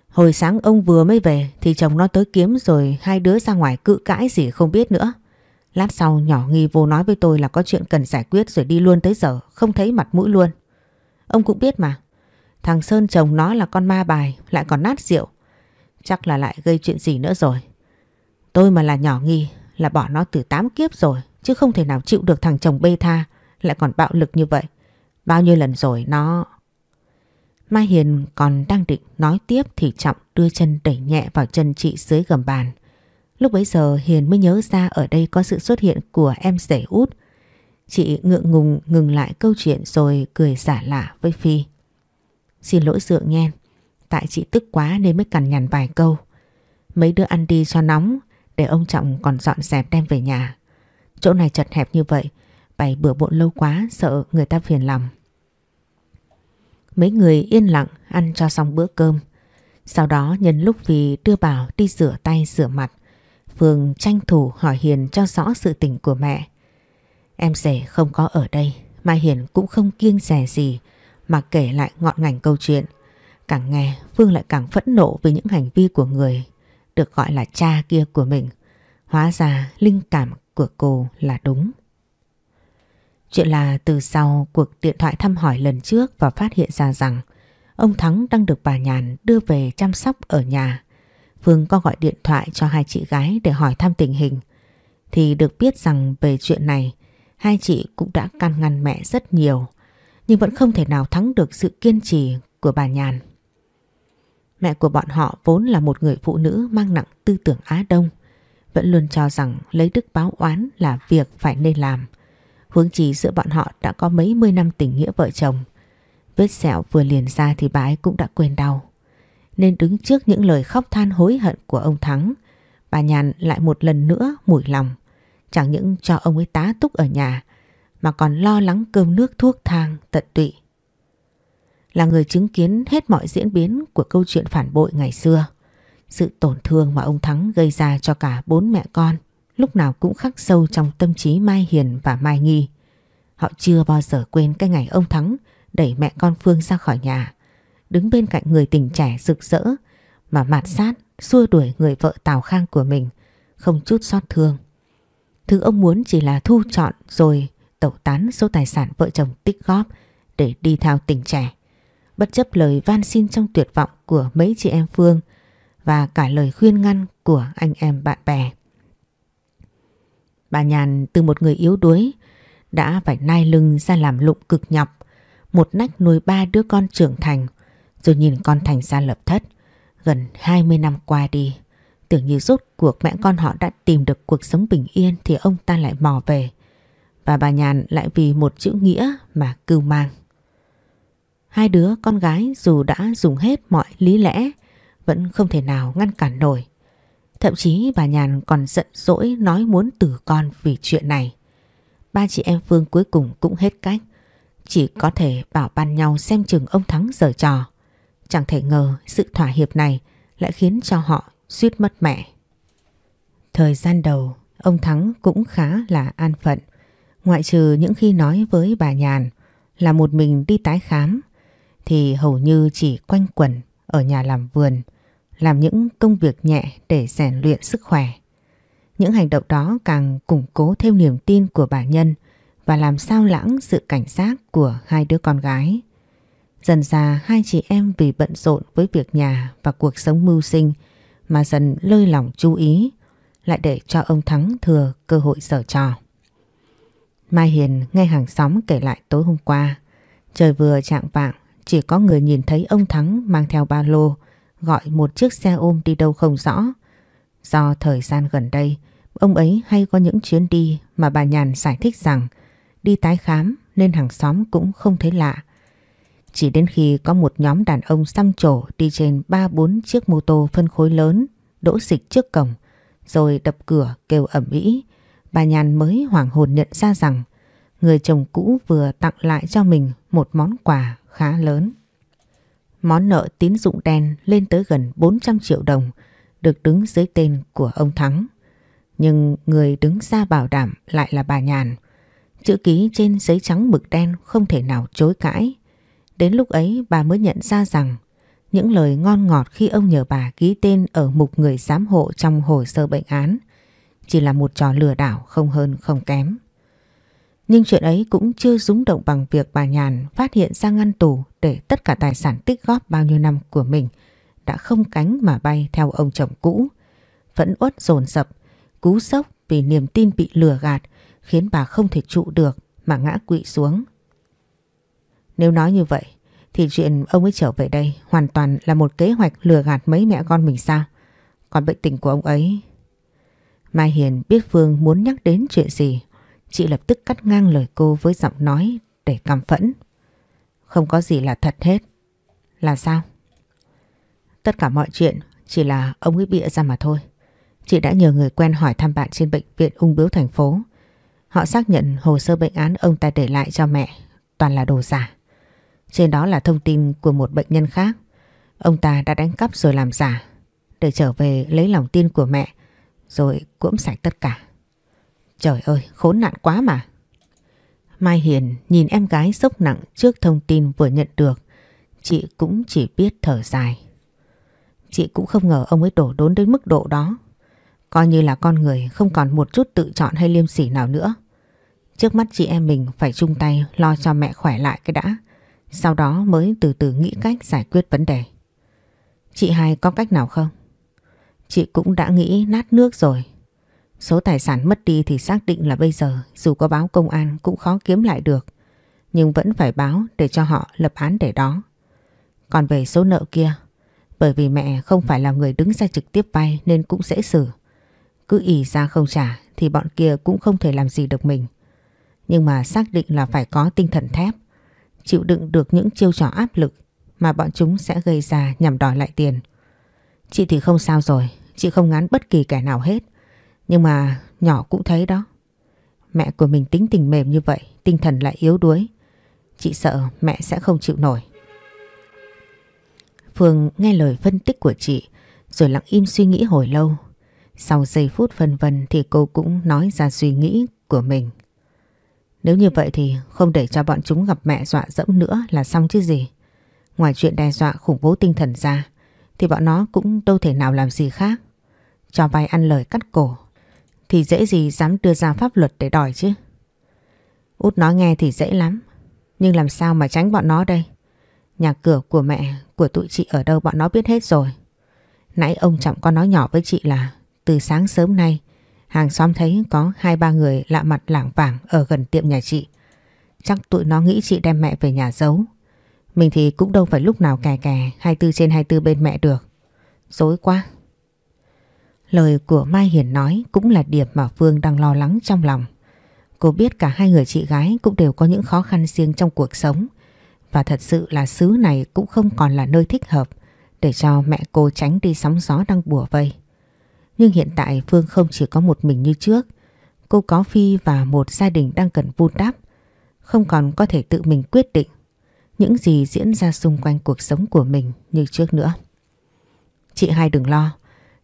Hồi sáng ông vừa mới về thì chồng nó tới kiếm rồi hai đứa ra ngoài cự cãi gì không biết nữa. Lát sau nhỏ nghi vô nói với tôi là có chuyện cần giải quyết rồi đi luôn tới giờ, không thấy mặt mũi luôn. Ông cũng biết mà, thằng Sơn chồng nó là con ma bài, lại còn nát rượu. Chắc là lại gây chuyện gì nữa rồi. Tôi mà là nhỏ nghi là bỏ nó từ tám kiếp rồi, chứ không thể nào chịu được thằng chồng bê tha, lại còn bạo lực như vậy. Bao nhiêu lần rồi nó... Mai Hiền còn đang định nói tiếp thì Trọng đưa chân đẩy nhẹ vào chân chị dưới gầm bàn. Lúc bấy giờ Hiền mới nhớ ra ở đây có sự xuất hiện của em rể út. Chị ngượng ngùng ngừng lại câu chuyện rồi cười giả lạ với Phi. Xin lỗi Dượng nhen, tại chị tức quá nên mới cằn nhằn vài câu. Mấy đứa ăn đi cho nóng để ông Trọng còn dọn dẹp đem về nhà. Chỗ này chật hẹp như vậy, bày bữa bộn lâu quá sợ người ta phiền lòng. Mấy người yên lặng ăn cho xong bữa cơm. Sau đó nhân lúc vì đưa Bảo đi rửa tay rửa mặt, Phương tranh thủ hỏi Hiền cho rõ sự tình của mẹ. Em rể không có ở đây, Mai Hiền cũng không kiêng rẻ gì mà kể lại ngọn ngành câu chuyện. Càng nghe Phương lại càng phẫn nộ với những hành vi của người được gọi là cha kia của mình. Hóa ra linh cảm của cô là đúng. Chuyện là từ sau cuộc điện thoại thăm hỏi lần trước và phát hiện ra rằng ông Thắng đang được bà Nhàn đưa về chăm sóc ở nhà. Phương có gọi điện thoại cho hai chị gái để hỏi thăm tình hình. Thì được biết rằng về chuyện này, hai chị cũng đã can ngăn mẹ rất nhiều, nhưng vẫn không thể nào thắng được sự kiên trì của bà Nhàn. Mẹ của bọn họ vốn là một người phụ nữ mang nặng tư tưởng Á Đông, vẫn luôn cho rằng lấy đức báo oán là việc phải nên làm. Hướng chỉ giữa bọn họ đã có mấy mươi năm tình nghĩa vợ chồng. Vết sẹo vừa liền ra thì bà ấy cũng đã quên đau. Nên đứng trước những lời khóc than hối hận của ông Thắng, bà Nhàn lại một lần nữa mủi lòng. Chẳng những cho ông ấy tá túc ở nhà, mà còn lo lắng cơm nước thuốc thang tận tụy. Là người chứng kiến hết mọi diễn biến của câu chuyện phản bội ngày xưa. Sự tổn thương mà ông Thắng gây ra cho cả bốn mẹ con lúc nào cũng khắc sâu trong tâm trí Mai Hiền và Mai Nghi. Họ chưa bao giờ quên cái ngày ông Thắng đẩy mẹ con Phương ra khỏi nhà, đứng bên cạnh người tình trẻ rực rỡ mà mạt sát xua đuổi người vợ Tào Khang của mình, không chút xót thương. Thứ ông muốn chỉ là thu chọn rồi tẩu tán số tài sản vợ chồng tích góp để đi theo tình trẻ. Bất chấp lời van xin trong tuyệt vọng của mấy chị em Phương và cả lời khuyên ngăn của anh em bạn bè. Bà Nhàn từ một người yếu đuối đã phải nai lưng ra làm lụng cực nhọc, một nách nuôi ba đứa con trưởng thành, rồi nhìn con thành ra lập thất, Gần 20 năm qua đi, tưởng như rốt cuộc mẹ con họ đã tìm được cuộc sống bình yên thì ông ta lại mò về. Và bà Nhàn lại vì một chữ nghĩa mà cưu mang. Hai đứa con gái dù đã dùng hết mọi lý lẽ vẫn không thể nào ngăn cản nổi. Thậm chí bà Nhàn còn giận dỗi nói muốn tử con vì chuyện này. Ba chị em Phương cuối cùng cũng hết cách. Chỉ có thể bảo ban nhau xem chừng ông Thắng giở trò. Chẳng thể ngờ sự thỏa hiệp này lại khiến cho họ suýt mất mẹ. Thời gian đầu, ông Thắng cũng khá là an phận. Ngoại trừ những khi nói với bà Nhàn là một mình đi tái khám, thì hầu như chỉ quanh quẩn ở nhà làm vườn, làm những công việc nhẹ để rèn luyện sức khỏe. Những hành động đó càng củng cố thêm niềm tin của bà Nhân và làm sao lãng sự cảnh giác của hai đứa con gái. Dần già hai chị em vì bận rộn với việc nhà và cuộc sống mưu sinh mà dần lơi lỏng chú ý, lại để cho ông Thắng thừa cơ hội sở trò. Mai Hiền nghe hàng xóm kể lại tối hôm qua, trời vừa chạng vạng, chỉ có người nhìn thấy ông Thắng mang theo ba lô, gọi một chiếc xe ôm đi đâu không rõ. Do thời gian gần đây, ông ấy hay có những chuyến đi mà bà Nhàn giải thích rằng đi tái khám nên hàng xóm cũng không thấy lạ. Chỉ đến khi có một nhóm đàn ông xăm trổ đi trên 3-4 chiếc mô tô phân khối lớn đỗ dịch trước cổng rồi đập cửa kêu ẩm ĩ, bà Nhàn mới hoảng hồn nhận ra rằng người chồng cũ vừa tặng lại cho mình một món quà khá lớn. Món nợ tín dụng đen lên tới gần 400 triệu đồng được đứng dưới tên của ông Thắng. Nhưng người đứng ra bảo đảm lại là bà Nhàn. Chữ ký trên giấy trắng mực đen không thể nào chối cãi. Đến lúc ấy bà mới nhận ra rằng những lời ngon ngọt khi ông nhờ bà ký tên ở mục người giám hộ trong hồ sơ bệnh án chỉ là một trò lừa đảo không hơn không kém. Nhưng chuyện ấy cũng chưa rúng động bằng việc bà Nhàn phát hiện ra ngăn tủ để tất cả tài sản tích góp bao nhiêu năm của mình đã không cánh mà bay theo ông chồng cũ. Vẫn uất dồn dập, cú sốc vì niềm tin bị lừa gạt khiến bà không thể trụ được mà ngã quỵ xuống. Nếu nói như vậy, thì chuyện ông ấy trở về đây hoàn toàn là một kế hoạch lừa gạt mấy mẹ con mình sao? Còn bệnh tình của ông ấy... Mai Hiền biết Phương muốn nhắc đến chuyện gì Chị lập tức cắt ngang lời cô với giọng nói để căm phẫn. Không có gì là thật hết. Là sao? Tất cả mọi chuyện chỉ là ông ấy bịa ra mà thôi. Chị đã nhờ người quen hỏi thăm bạn trên bệnh viện ung biếu thành phố. Họ xác nhận hồ sơ bệnh án ông ta để lại cho mẹ toàn là đồ giả. Trên đó là thông tin của một bệnh nhân khác. Ông ta đã đánh cắp rồi làm giả để trở về lấy lòng tin của mẹ rồi cuỗm sạch tất cả. Trời ơi, khốn nạn quá mà. Mai Hiền nhìn em gái sốc nặng trước thông tin vừa nhận được. Chị cũng chỉ biết thở dài. Chị cũng không ngờ ông ấy đổ đốn đến mức độ đó. Coi như là con người không còn một chút tự chọn hay liêm sỉ nào nữa. Trước mắt chị em mình phải chung tay lo cho mẹ khỏe lại cái đã. Sau đó mới từ từ nghĩ cách giải quyết vấn đề. Chị hai có cách nào không? Chị cũng đã nghĩ nát nước rồi Số tài sản mất đi thì xác định là bây giờ dù có báo công an cũng khó kiếm lại được. Nhưng vẫn phải báo để cho họ lập án để đó. Còn về số nợ kia, bởi vì mẹ không phải là người đứng ra trực tiếp vay nên cũng dễ xử. Cứ ỉ ra không trả thì bọn kia cũng không thể làm gì được mình. Nhưng mà xác định là phải có tinh thần thép, chịu đựng được những chiêu trò áp lực mà bọn chúng sẽ gây ra nhằm đòi lại tiền. Chị thì không sao rồi, chị không ngán bất kỳ kẻ nào hết. Nhưng mà nhỏ cũng thấy đó. Mẹ của mình tính tình mềm như vậy, tinh thần lại yếu đuối. Chị sợ mẹ sẽ không chịu nổi. Phương nghe lời phân tích của chị rồi lặng im suy nghĩ hồi lâu. Sau giây phút phân vân thì cô cũng nói ra suy nghĩ của mình. Nếu như vậy thì không để cho bọn chúng gặp mẹ dọa dẫm nữa là xong chứ gì. Ngoài chuyện đe dọa khủng bố tinh thần ra thì bọn nó cũng đâu thể nào làm gì khác. Cho vay ăn lời cắt cổ thì dễ gì dám đưa ra pháp luật để đòi chứ. Út nói nghe thì dễ lắm, nhưng làm sao mà tránh bọn nó đây? Nhà cửa của mẹ, của tụi chị ở đâu bọn nó biết hết rồi. Nãy ông Trọng có nói nhỏ với chị là từ sáng sớm nay hàng xóm thấy có hai ba người lạ mặt lảng vảng ở gần tiệm nhà chị. Chắc tụi nó nghĩ chị đem mẹ về nhà giấu. Mình thì cũng đâu phải lúc nào kè kè 24 trên 24 bên mẹ được. dối quá. Lời của Mai Hiền nói cũng là điểm mà Phương đang lo lắng trong lòng. Cô biết cả hai người chị gái cũng đều có những khó khăn riêng trong cuộc sống. Và thật sự là xứ này cũng không còn là nơi thích hợp để cho mẹ cô tránh đi sóng gió đang bùa vây. Nhưng hiện tại Phương không chỉ có một mình như trước. Cô có Phi và một gia đình đang cần vun đắp. Không còn có thể tự mình quyết định những gì diễn ra xung quanh cuộc sống của mình như trước nữa. Chị hai đừng lo,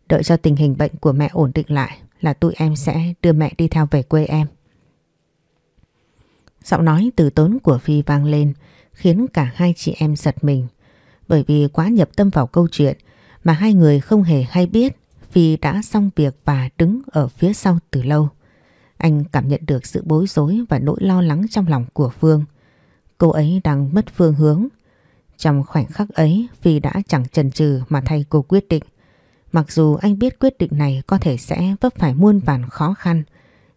đợi cho tình hình bệnh của mẹ ổn định lại là tụi em sẽ đưa mẹ đi theo về quê em. Giọng nói từ tốn của Phi vang lên khiến cả hai chị em giật mình bởi vì quá nhập tâm vào câu chuyện mà hai người không hề hay biết Phi đã xong việc và đứng ở phía sau từ lâu. Anh cảm nhận được sự bối rối và nỗi lo lắng trong lòng của Phương. Cô ấy đang mất phương hướng. Trong khoảnh khắc ấy, Phi đã chẳng chần chừ mà thay cô quyết định. Mặc dù anh biết quyết định này có thể sẽ vấp phải muôn vàn khó khăn,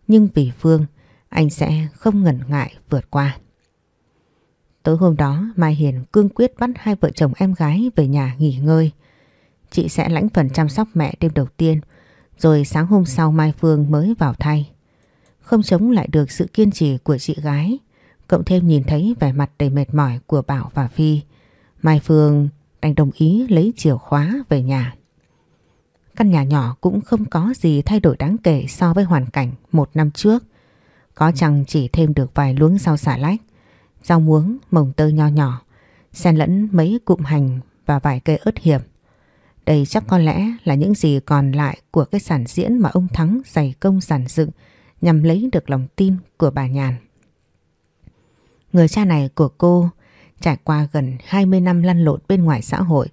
nhưng vì Phương, anh sẽ không ngần ngại vượt qua. Tối hôm đó, Mai Hiền cương quyết bắt hai vợ chồng em gái về nhà nghỉ ngơi. Chị sẽ lãnh phần chăm sóc mẹ đêm đầu tiên rồi sáng hôm sau Mai Phương mới vào thay. Không chống lại được sự kiên trì của chị gái cộng thêm nhìn thấy vẻ mặt đầy mệt mỏi của Bảo và Phi Mai Phương đành đồng ý lấy chìa khóa về nhà. Căn nhà nhỏ cũng không có gì thay đổi đáng kể so với hoàn cảnh một năm trước. Có chăng chỉ thêm được vài luống rau xà lách, rau muống, mồng tơi nho nhỏ, xen lẫn mấy cụm hành và vài cây ớt hiểm. Đây chắc có lẽ là những gì còn lại của cái sản diễn mà ông Thắng dày công giản dựng nhằm lấy được lòng tin của bà Nhàn. Người cha này của cô trải qua gần 20 năm lăn lộn bên ngoài xã hội,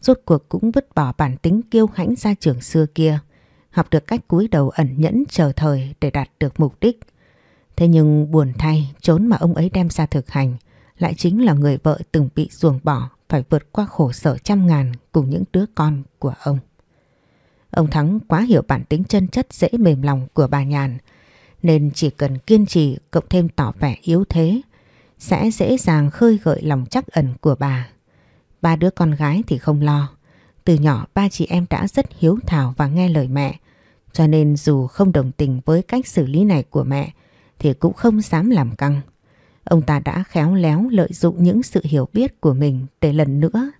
rốt cuộc cũng vứt bỏ bản tính kiêu hãnh ra trường xưa kia, học được cách cúi đầu ẩn nhẫn chờ thời để đạt được mục đích. Thế nhưng buồn thay, trốn mà ông ấy đem ra thực hành lại chính là người vợ từng bị ruồng bỏ phải vượt qua khổ sở trăm ngàn cùng những đứa con của ông. Ông Thắng quá hiểu bản tính chân chất dễ mềm lòng của bà Nhàn, nên chỉ cần kiên trì cộng thêm tỏ vẻ yếu thế, sẽ dễ dàng khơi gợi lòng chắc ẩn của bà. Ba đứa con gái thì không lo. Từ nhỏ, ba chị em đã rất hiếu thảo và nghe lời mẹ. Cho nên dù không đồng tình với cách xử lý này của mẹ, thì cũng không dám làm căng. Ông ta đã khéo léo lợi dụng những sự hiểu biết của mình để lần nữa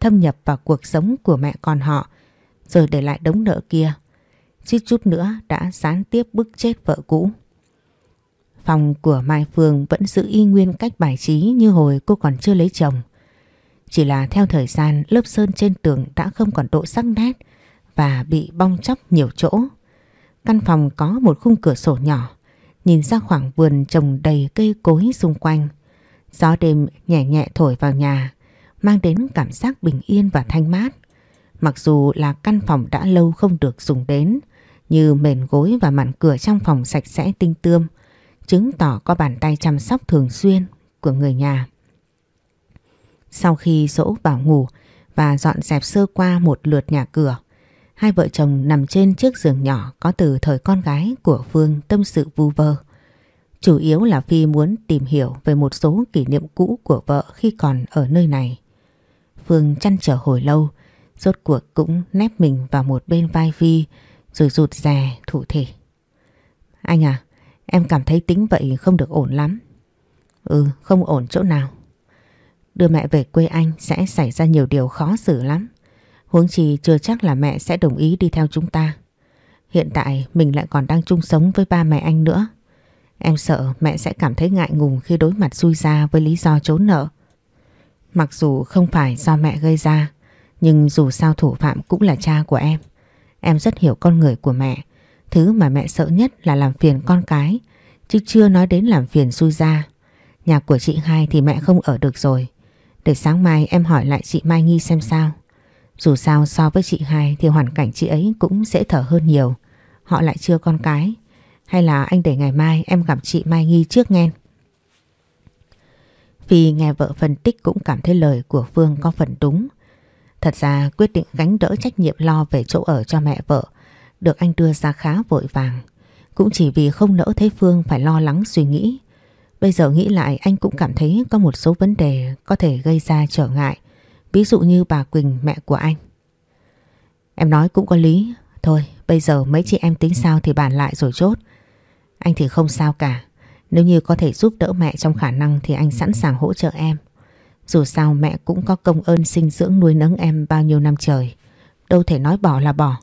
thâm nhập vào cuộc sống của mẹ con họ rồi để lại đống nợ kia. Chút chút nữa đã gián tiếp bức chết vợ cũ. Phòng của Mai Phương vẫn giữ y nguyên cách bài trí như hồi cô còn chưa lấy chồng. Chỉ là theo thời gian lớp sơn trên tường đã không còn độ sắc nét và bị bong chóc nhiều chỗ. Căn phòng có một khung cửa sổ nhỏ, nhìn ra khoảng vườn trồng đầy cây cối xung quanh. Gió đêm nhẹ nhẹ thổi vào nhà, mang đến cảm giác bình yên và thanh mát. Mặc dù là căn phòng đã lâu không được dùng đến, như mền gối và màn cửa trong phòng sạch sẽ tinh tươm, chứng tỏ có bàn tay chăm sóc thường xuyên của người nhà. Sau khi dỗ bảo ngủ và dọn dẹp sơ qua một lượt nhà cửa, hai vợ chồng nằm trên chiếc giường nhỏ có từ thời con gái của Phương tâm sự vu vơ. Chủ yếu là Phi muốn tìm hiểu về một số kỷ niệm cũ của vợ khi còn ở nơi này. Phương chăn trở hồi lâu, rốt cuộc cũng nép mình vào một bên vai Phi rồi rụt rè thủ thể. Anh à, Em cảm thấy tính vậy không được ổn lắm. Ừ, không ổn chỗ nào. Đưa mẹ về quê anh sẽ xảy ra nhiều điều khó xử lắm. Huống chi chưa chắc là mẹ sẽ đồng ý đi theo chúng ta. Hiện tại mình lại còn đang chung sống với ba mẹ anh nữa. Em sợ mẹ sẽ cảm thấy ngại ngùng khi đối mặt xui ra với lý do trốn nợ. Mặc dù không phải do mẹ gây ra, nhưng dù sao thủ phạm cũng là cha của em. Em rất hiểu con người của mẹ. Thứ mà mẹ sợ nhất là làm phiền con cái, chứ chưa nói đến làm phiền xui ra. Nhà của chị hai thì mẹ không ở được rồi. Để sáng mai em hỏi lại chị Mai Nghi xem sao. Dù sao so với chị hai thì hoàn cảnh chị ấy cũng dễ thở hơn nhiều. Họ lại chưa con cái. Hay là anh để ngày mai em gặp chị Mai Nghi trước nghe. Vì nghe vợ phân tích cũng cảm thấy lời của Phương có phần đúng. Thật ra quyết định gánh đỡ trách nhiệm lo về chỗ ở cho mẹ vợ được anh đưa ra khá vội vàng. Cũng chỉ vì không nỡ thấy Phương phải lo lắng suy nghĩ. Bây giờ nghĩ lại anh cũng cảm thấy có một số vấn đề có thể gây ra trở ngại. Ví dụ như bà Quỳnh mẹ của anh. Em nói cũng có lý. Thôi bây giờ mấy chị em tính sao thì bàn lại rồi chốt. Anh thì không sao cả. Nếu như có thể giúp đỡ mẹ trong khả năng thì anh sẵn sàng hỗ trợ em. Dù sao mẹ cũng có công ơn sinh dưỡng nuôi nấng em bao nhiêu năm trời. Đâu thể nói bỏ là bỏ.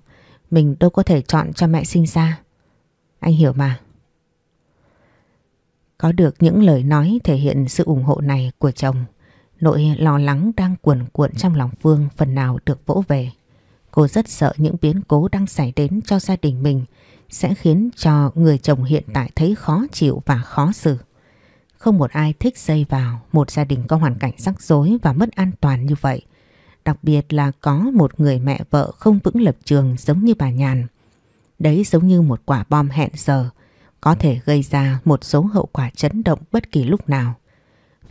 Mình đâu có thể chọn cho mẹ sinh ra. Anh hiểu mà. Có được những lời nói thể hiện sự ủng hộ này của chồng, nỗi lo lắng đang cuồn cuộn trong lòng Phương phần nào được vỗ về. Cô rất sợ những biến cố đang xảy đến cho gia đình mình sẽ khiến cho người chồng hiện tại thấy khó chịu và khó xử. Không một ai thích dây vào một gia đình có hoàn cảnh rắc rối và mất an toàn như vậy. Đặc biệt là có một người mẹ vợ không vững lập trường giống như bà Nhàn. Đấy giống như một quả bom hẹn giờ, có thể gây ra một số hậu quả chấn động bất kỳ lúc nào.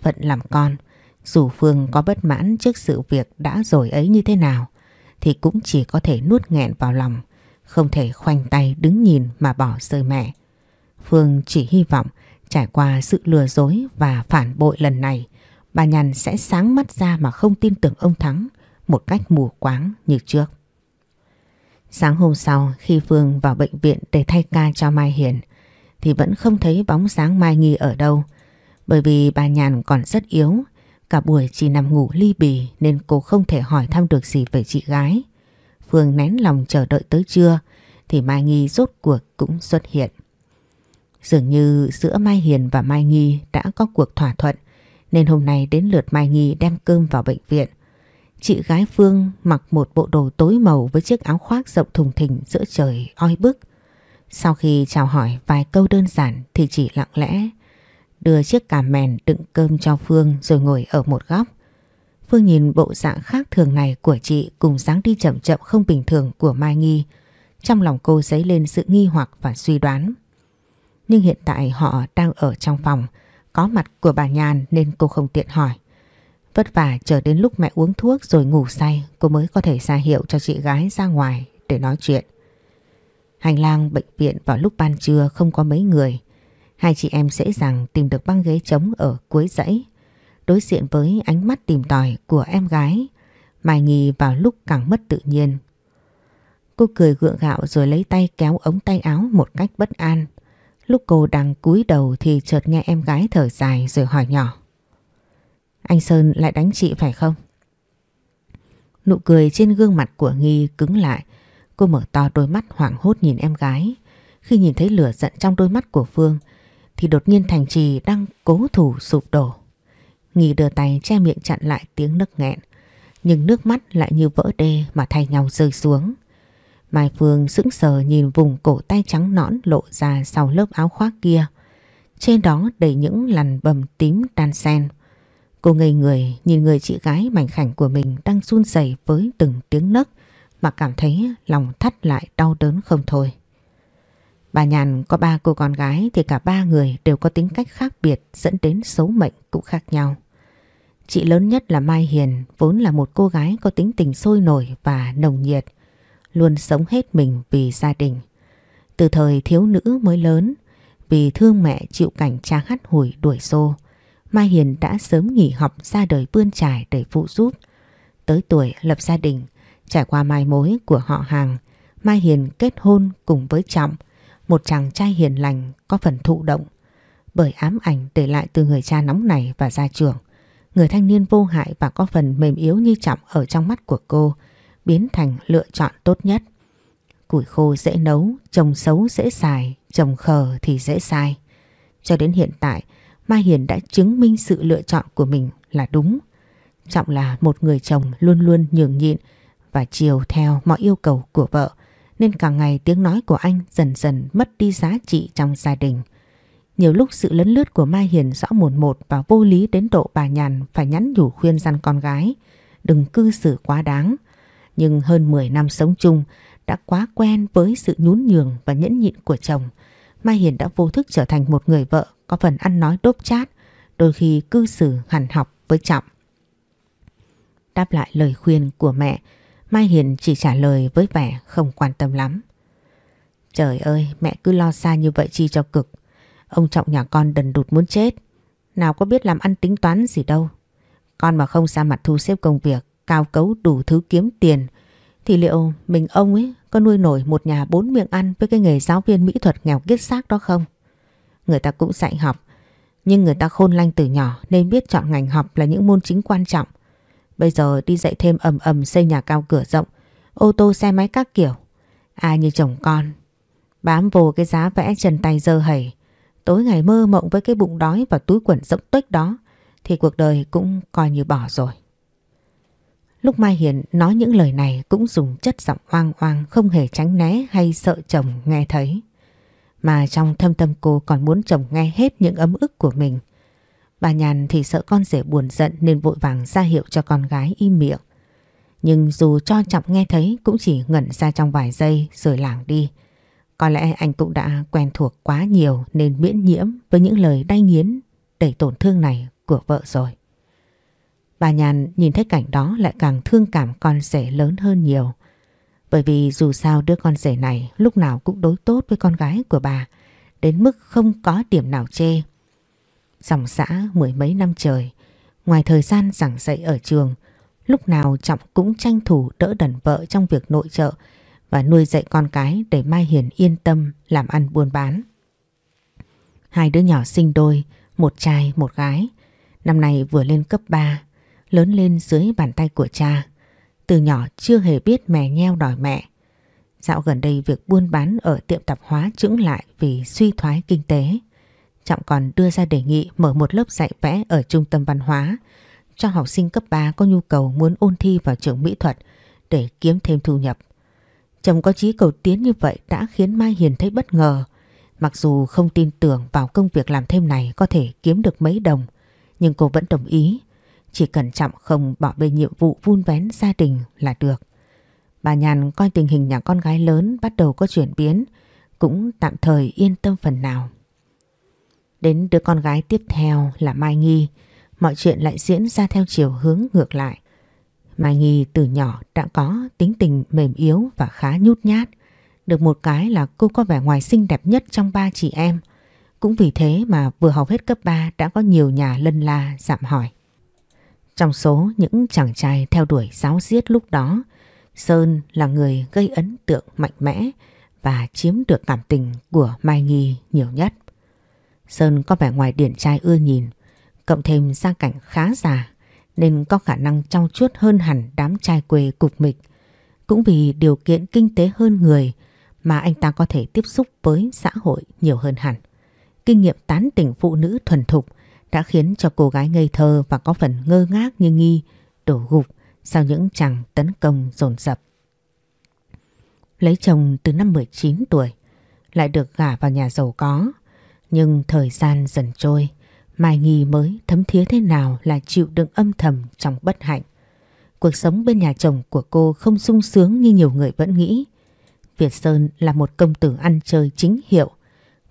Phận làm con, dù Phương có bất mãn trước sự việc đã rồi ấy như thế nào, thì cũng chỉ có thể nuốt nghẹn vào lòng, không thể khoanh tay đứng nhìn mà bỏ rơi mẹ. Phương chỉ hy vọng trải qua sự lừa dối và phản bội lần này, bà Nhàn sẽ sáng mắt ra mà không tin tưởng ông Thắng một cách mù quáng như trước. Sáng hôm sau khi Phương vào bệnh viện để thay ca cho Mai Hiền thì vẫn không thấy bóng sáng Mai Nghi ở đâu bởi vì bà Nhàn còn rất yếu cả buổi chỉ nằm ngủ ly bì nên cô không thể hỏi thăm được gì về chị gái. Phương nén lòng chờ đợi tới trưa, thì Mai Nghi rốt cuộc cũng xuất hiện. Dường như giữa Mai Hiền và Mai Nghi đã có cuộc thỏa thuận, nên hôm nay đến lượt Mai Nghi đem cơm vào bệnh viện. Chị gái Phương mặc một bộ đồ tối màu với chiếc áo khoác rộng thùng thình giữa trời oi bức. Sau khi chào hỏi vài câu đơn giản thì chỉ lặng lẽ đưa chiếc cà mèn đựng cơm cho Phương rồi ngồi ở một góc. Phương nhìn bộ dạng khác thường này của chị cùng dáng đi chậm chậm không bình thường của Mai Nghi. Trong lòng cô dấy lên sự nghi hoặc và suy đoán. Nhưng hiện tại họ đang ở trong phòng, có mặt của bà Nhàn nên cô không tiện hỏi. Vất vả chờ đến lúc mẹ uống thuốc rồi ngủ say cô mới có thể ra hiệu cho chị gái ra ngoài để nói chuyện. Hành lang bệnh viện vào lúc ban trưa không có mấy người. Hai chị em dễ dàng tìm được băng ghế trống ở cuối dãy. Đối diện với ánh mắt tìm tòi của em gái, Mai Nghi vào lúc càng mất tự nhiên. Cô cười gượng gạo rồi lấy tay kéo ống tay áo một cách bất an. Lúc cô đang cúi đầu thì chợt nghe em gái thở dài rồi hỏi nhỏ. Anh Sơn lại đánh chị phải không? Nụ cười trên gương mặt của Nghi cứng lại. Cô mở to đôi mắt hoảng hốt nhìn em gái. Khi nhìn thấy lửa giận trong đôi mắt của Phương thì đột nhiên Thành Trì đang cố thủ sụp đổ. Nghi đưa tay che miệng chặn lại tiếng nấc nghẹn. Nhưng nước mắt lại như vỡ đê mà thay nhau rơi xuống. Mai Phương sững sờ nhìn vùng cổ tay trắng nõn lộ ra sau lớp áo khoác kia. Trên đó đầy những lằn bầm tím đan sen. Cô ngây người nhìn người chị gái mảnh khảnh của mình đang run rẩy với từng tiếng nấc mà cảm thấy lòng thắt lại đau đớn không thôi. Bà Nhàn có ba cô con gái thì cả ba người đều có tính cách khác biệt dẫn đến số mệnh cũng khác nhau. Chị lớn nhất là Mai Hiền vốn là một cô gái có tính tình sôi nổi và nồng nhiệt, luôn sống hết mình vì gia đình. Từ thời thiếu nữ mới lớn, vì thương mẹ chịu cảnh cha hắt hủi đuổi xô, Mai Hiền đã sớm nghỉ học ra đời bươn trải để phụ giúp. Tới tuổi lập gia đình, trải qua mai mối của họ hàng, Mai Hiền kết hôn cùng với Trọng, một chàng trai hiền lành có phần thụ động. Bởi ám ảnh để lại từ người cha nóng này và gia trưởng, người thanh niên vô hại và có phần mềm yếu như Trọng ở trong mắt của cô, biến thành lựa chọn tốt nhất. Củi khô dễ nấu, trồng xấu dễ xài, trồng khờ thì dễ sai. Cho đến hiện tại, Mai Hiền đã chứng minh sự lựa chọn của mình là đúng. Trọng là một người chồng luôn luôn nhường nhịn và chiều theo mọi yêu cầu của vợ nên càng ngày tiếng nói của anh dần dần mất đi giá trị trong gia đình. Nhiều lúc sự lấn lướt của Mai Hiền rõ mồn một và vô lý đến độ bà Nhàn phải nhắn nhủ khuyên răn con gái đừng cư xử quá đáng. Nhưng hơn 10 năm sống chung đã quá quen với sự nhún nhường và nhẫn nhịn của chồng. Mai Hiền đã vô thức trở thành một người vợ có phần ăn nói đốp chát, đôi khi cư xử hẳn học với Trọng. Đáp lại lời khuyên của mẹ, Mai Hiền chỉ trả lời với vẻ không quan tâm lắm. Trời ơi, mẹ cứ lo xa như vậy chi cho cực. Ông Trọng nhà con đần đụt muốn chết. Nào có biết làm ăn tính toán gì đâu. Con mà không ra mặt thu xếp công việc, cao cấu đủ thứ kiếm tiền, Thì liệu mình ông ấy có nuôi nổi một nhà bốn miệng ăn với cái nghề giáo viên mỹ thuật nghèo kiết xác đó không? Người ta cũng dạy học, nhưng người ta khôn lanh từ nhỏ nên biết chọn ngành học là những môn chính quan trọng. Bây giờ đi dạy thêm ầm ầm xây nhà cao cửa rộng, ô tô xe máy các kiểu. Ai như chồng con, bám vô cái giá vẽ chân tay dơ hầy, tối ngày mơ mộng với cái bụng đói và túi quần rỗng tuếch đó, thì cuộc đời cũng coi như bỏ rồi. Lúc Mai Hiền nói những lời này cũng dùng chất giọng oang oang không hề tránh né hay sợ chồng nghe thấy. Mà trong thâm tâm cô còn muốn chồng nghe hết những ấm ức của mình. Bà Nhàn thì sợ con rể buồn giận nên vội vàng ra hiệu cho con gái im miệng. Nhưng dù cho trọng nghe thấy cũng chỉ ngẩn ra trong vài giây rồi lảng đi. Có lẽ anh cũng đã quen thuộc quá nhiều nên miễn nhiễm với những lời đay nghiến đầy tổn thương này của vợ rồi. Bà Nhàn nhìn thấy cảnh đó lại càng thương cảm con rể lớn hơn nhiều. Bởi vì dù sao đứa con rể này lúc nào cũng đối tốt với con gái của bà, đến mức không có điểm nào chê. Dòng xã mười mấy năm trời, ngoài thời gian giảng dạy ở trường, lúc nào Trọng cũng tranh thủ đỡ đần vợ trong việc nội trợ và nuôi dạy con cái để Mai Hiền yên tâm làm ăn buôn bán. Hai đứa nhỏ sinh đôi, một trai một gái, năm nay vừa lên cấp 3, lớn lên dưới bàn tay của cha. Từ nhỏ chưa hề biết mè nheo đòi mẹ. Dạo gần đây việc buôn bán ở tiệm tạp hóa chững lại vì suy thoái kinh tế. Trọng còn đưa ra đề nghị mở một lớp dạy vẽ ở trung tâm văn hóa cho học sinh cấp 3 có nhu cầu muốn ôn thi vào trường mỹ thuật để kiếm thêm thu nhập. Chồng có chí cầu tiến như vậy đã khiến Mai Hiền thấy bất ngờ. Mặc dù không tin tưởng vào công việc làm thêm này có thể kiếm được mấy đồng, nhưng cô vẫn đồng ý chỉ cần trọng không bỏ bê nhiệm vụ vun vén gia đình là được. Bà Nhàn coi tình hình nhà con gái lớn bắt đầu có chuyển biến, cũng tạm thời yên tâm phần nào. Đến đứa con gái tiếp theo là Mai Nghi, mọi chuyện lại diễn ra theo chiều hướng ngược lại. Mai Nghi từ nhỏ đã có tính tình mềm yếu và khá nhút nhát. Được một cái là cô có vẻ ngoài xinh đẹp nhất trong ba chị em. Cũng vì thế mà vừa học hết cấp 3 đã có nhiều nhà lân la dạm hỏi. Trong số những chàng trai theo đuổi giáo diết lúc đó, Sơn là người gây ấn tượng mạnh mẽ và chiếm được cảm tình của Mai Nghi nhiều nhất. Sơn có vẻ ngoài điển trai ưa nhìn, cộng thêm gia cảnh khá già nên có khả năng trong chuốt hơn hẳn đám trai quê cục mịch. Cũng vì điều kiện kinh tế hơn người mà anh ta có thể tiếp xúc với xã hội nhiều hơn hẳn. Kinh nghiệm tán tỉnh phụ nữ thuần thục đã khiến cho cô gái ngây thơ và có phần ngơ ngác như nghi đổ gục sau những chàng tấn công dồn dập. Lấy chồng từ năm 19 tuổi, lại được gả vào nhà giàu có, nhưng thời gian dần trôi, Mai Nghi mới thấm thía thế nào là chịu đựng âm thầm trong bất hạnh. Cuộc sống bên nhà chồng của cô không sung sướng như nhiều người vẫn nghĩ. Việt Sơn là một công tử ăn chơi chính hiệu,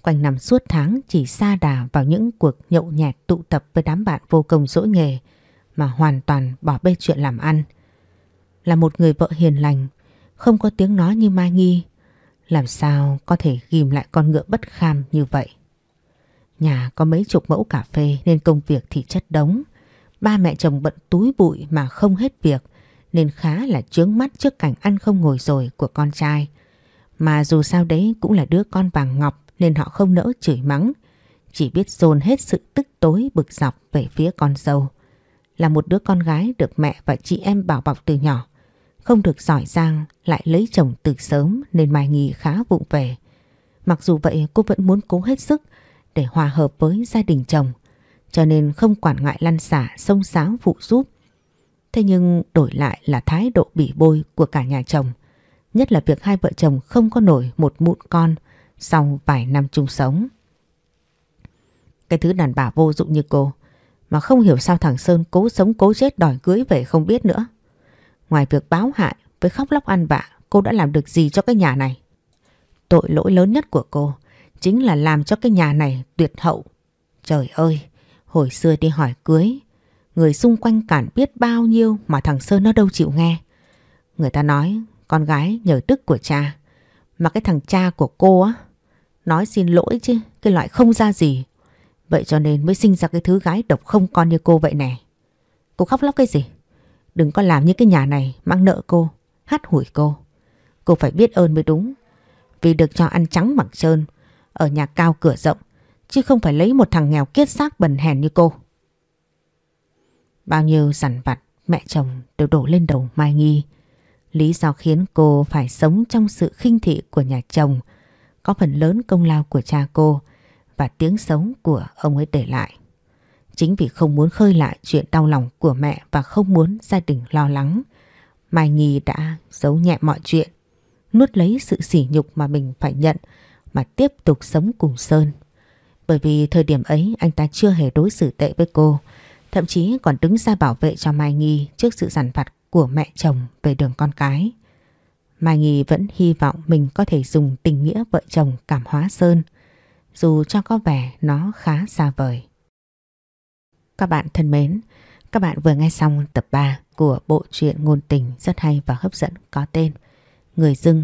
Quanh năm suốt tháng chỉ xa đà vào những cuộc nhậu nhẹt tụ tập với đám bạn vô công dỗi nghề mà hoàn toàn bỏ bê chuyện làm ăn. Là một người vợ hiền lành, không có tiếng nói như Mai Nghi, làm sao có thể ghim lại con ngựa bất kham như vậy. Nhà có mấy chục mẫu cà phê nên công việc thì chất đống. Ba mẹ chồng bận túi bụi mà không hết việc nên khá là chướng mắt trước cảnh ăn không ngồi rồi của con trai. Mà dù sao đấy cũng là đứa con vàng ngọc nên họ không nỡ chửi mắng, chỉ biết dồn hết sự tức tối bực dọc về phía con dâu. Là một đứa con gái được mẹ và chị em bảo bọc từ nhỏ, không được giỏi giang lại lấy chồng từ sớm nên Mai Nghi khá vụng về. Mặc dù vậy cô vẫn muốn cố hết sức để hòa hợp với gia đình chồng, cho nên không quản ngại lăn xả sông sáo phụ giúp. Thế nhưng đổi lại là thái độ bỉ bôi của cả nhà chồng, nhất là việc hai vợ chồng không có nổi một mụn con sau vài năm chung sống. Cái thứ đàn bà vô dụng như cô mà không hiểu sao thằng Sơn cố sống cố chết đòi cưới về không biết nữa. Ngoài việc báo hại với khóc lóc ăn vạ cô đã làm được gì cho cái nhà này? Tội lỗi lớn nhất của cô chính là làm cho cái nhà này tuyệt hậu. Trời ơi, hồi xưa đi hỏi cưới, người xung quanh cản biết bao nhiêu mà thằng Sơn nó đâu chịu nghe. Người ta nói con gái nhờ đức của cha, mà cái thằng cha của cô á, nói xin lỗi chứ, cái loại không ra gì. Vậy cho nên mới sinh ra cái thứ gái độc không con như cô vậy nè. Cô khóc lóc cái gì? Đừng có làm như cái nhà này mang nợ cô. hát hủi cô. Cô phải biết ơn mới đúng. Vì được cho ăn trắng mặc trơn, ở nhà cao cửa rộng, chứ không phải lấy một thằng nghèo kiết xác bần hèn như cô. Bao nhiêu sẵn vặt mẹ chồng đều đổ lên đầu Mai Nghi. Lý do khiến cô phải sống trong sự khinh thị của nhà chồng có phần lớn công lao của cha cô và tiếng sống của ông ấy để lại. Chính vì không muốn khơi lại chuyện đau lòng của mẹ và không muốn gia đình lo lắng, Mai Nhi đã giấu nhẹ mọi chuyện, nuốt lấy sự sỉ nhục mà mình phải nhận mà tiếp tục sống cùng Sơn. Bởi vì thời điểm ấy anh ta chưa hề đối xử tệ với cô, thậm chí còn đứng ra bảo vệ cho Mai nghi trước sự giàn vặt của mẹ chồng về đường con cái. Mai nghi vẫn hy vọng mình có thể dùng tình nghĩa vợ chồng cảm hóa Sơn, dù cho có vẻ nó khá xa vời. Các bạn thân mến, các bạn vừa nghe xong tập 3 của bộ truyện ngôn tình rất hay và hấp dẫn có tên Người dưng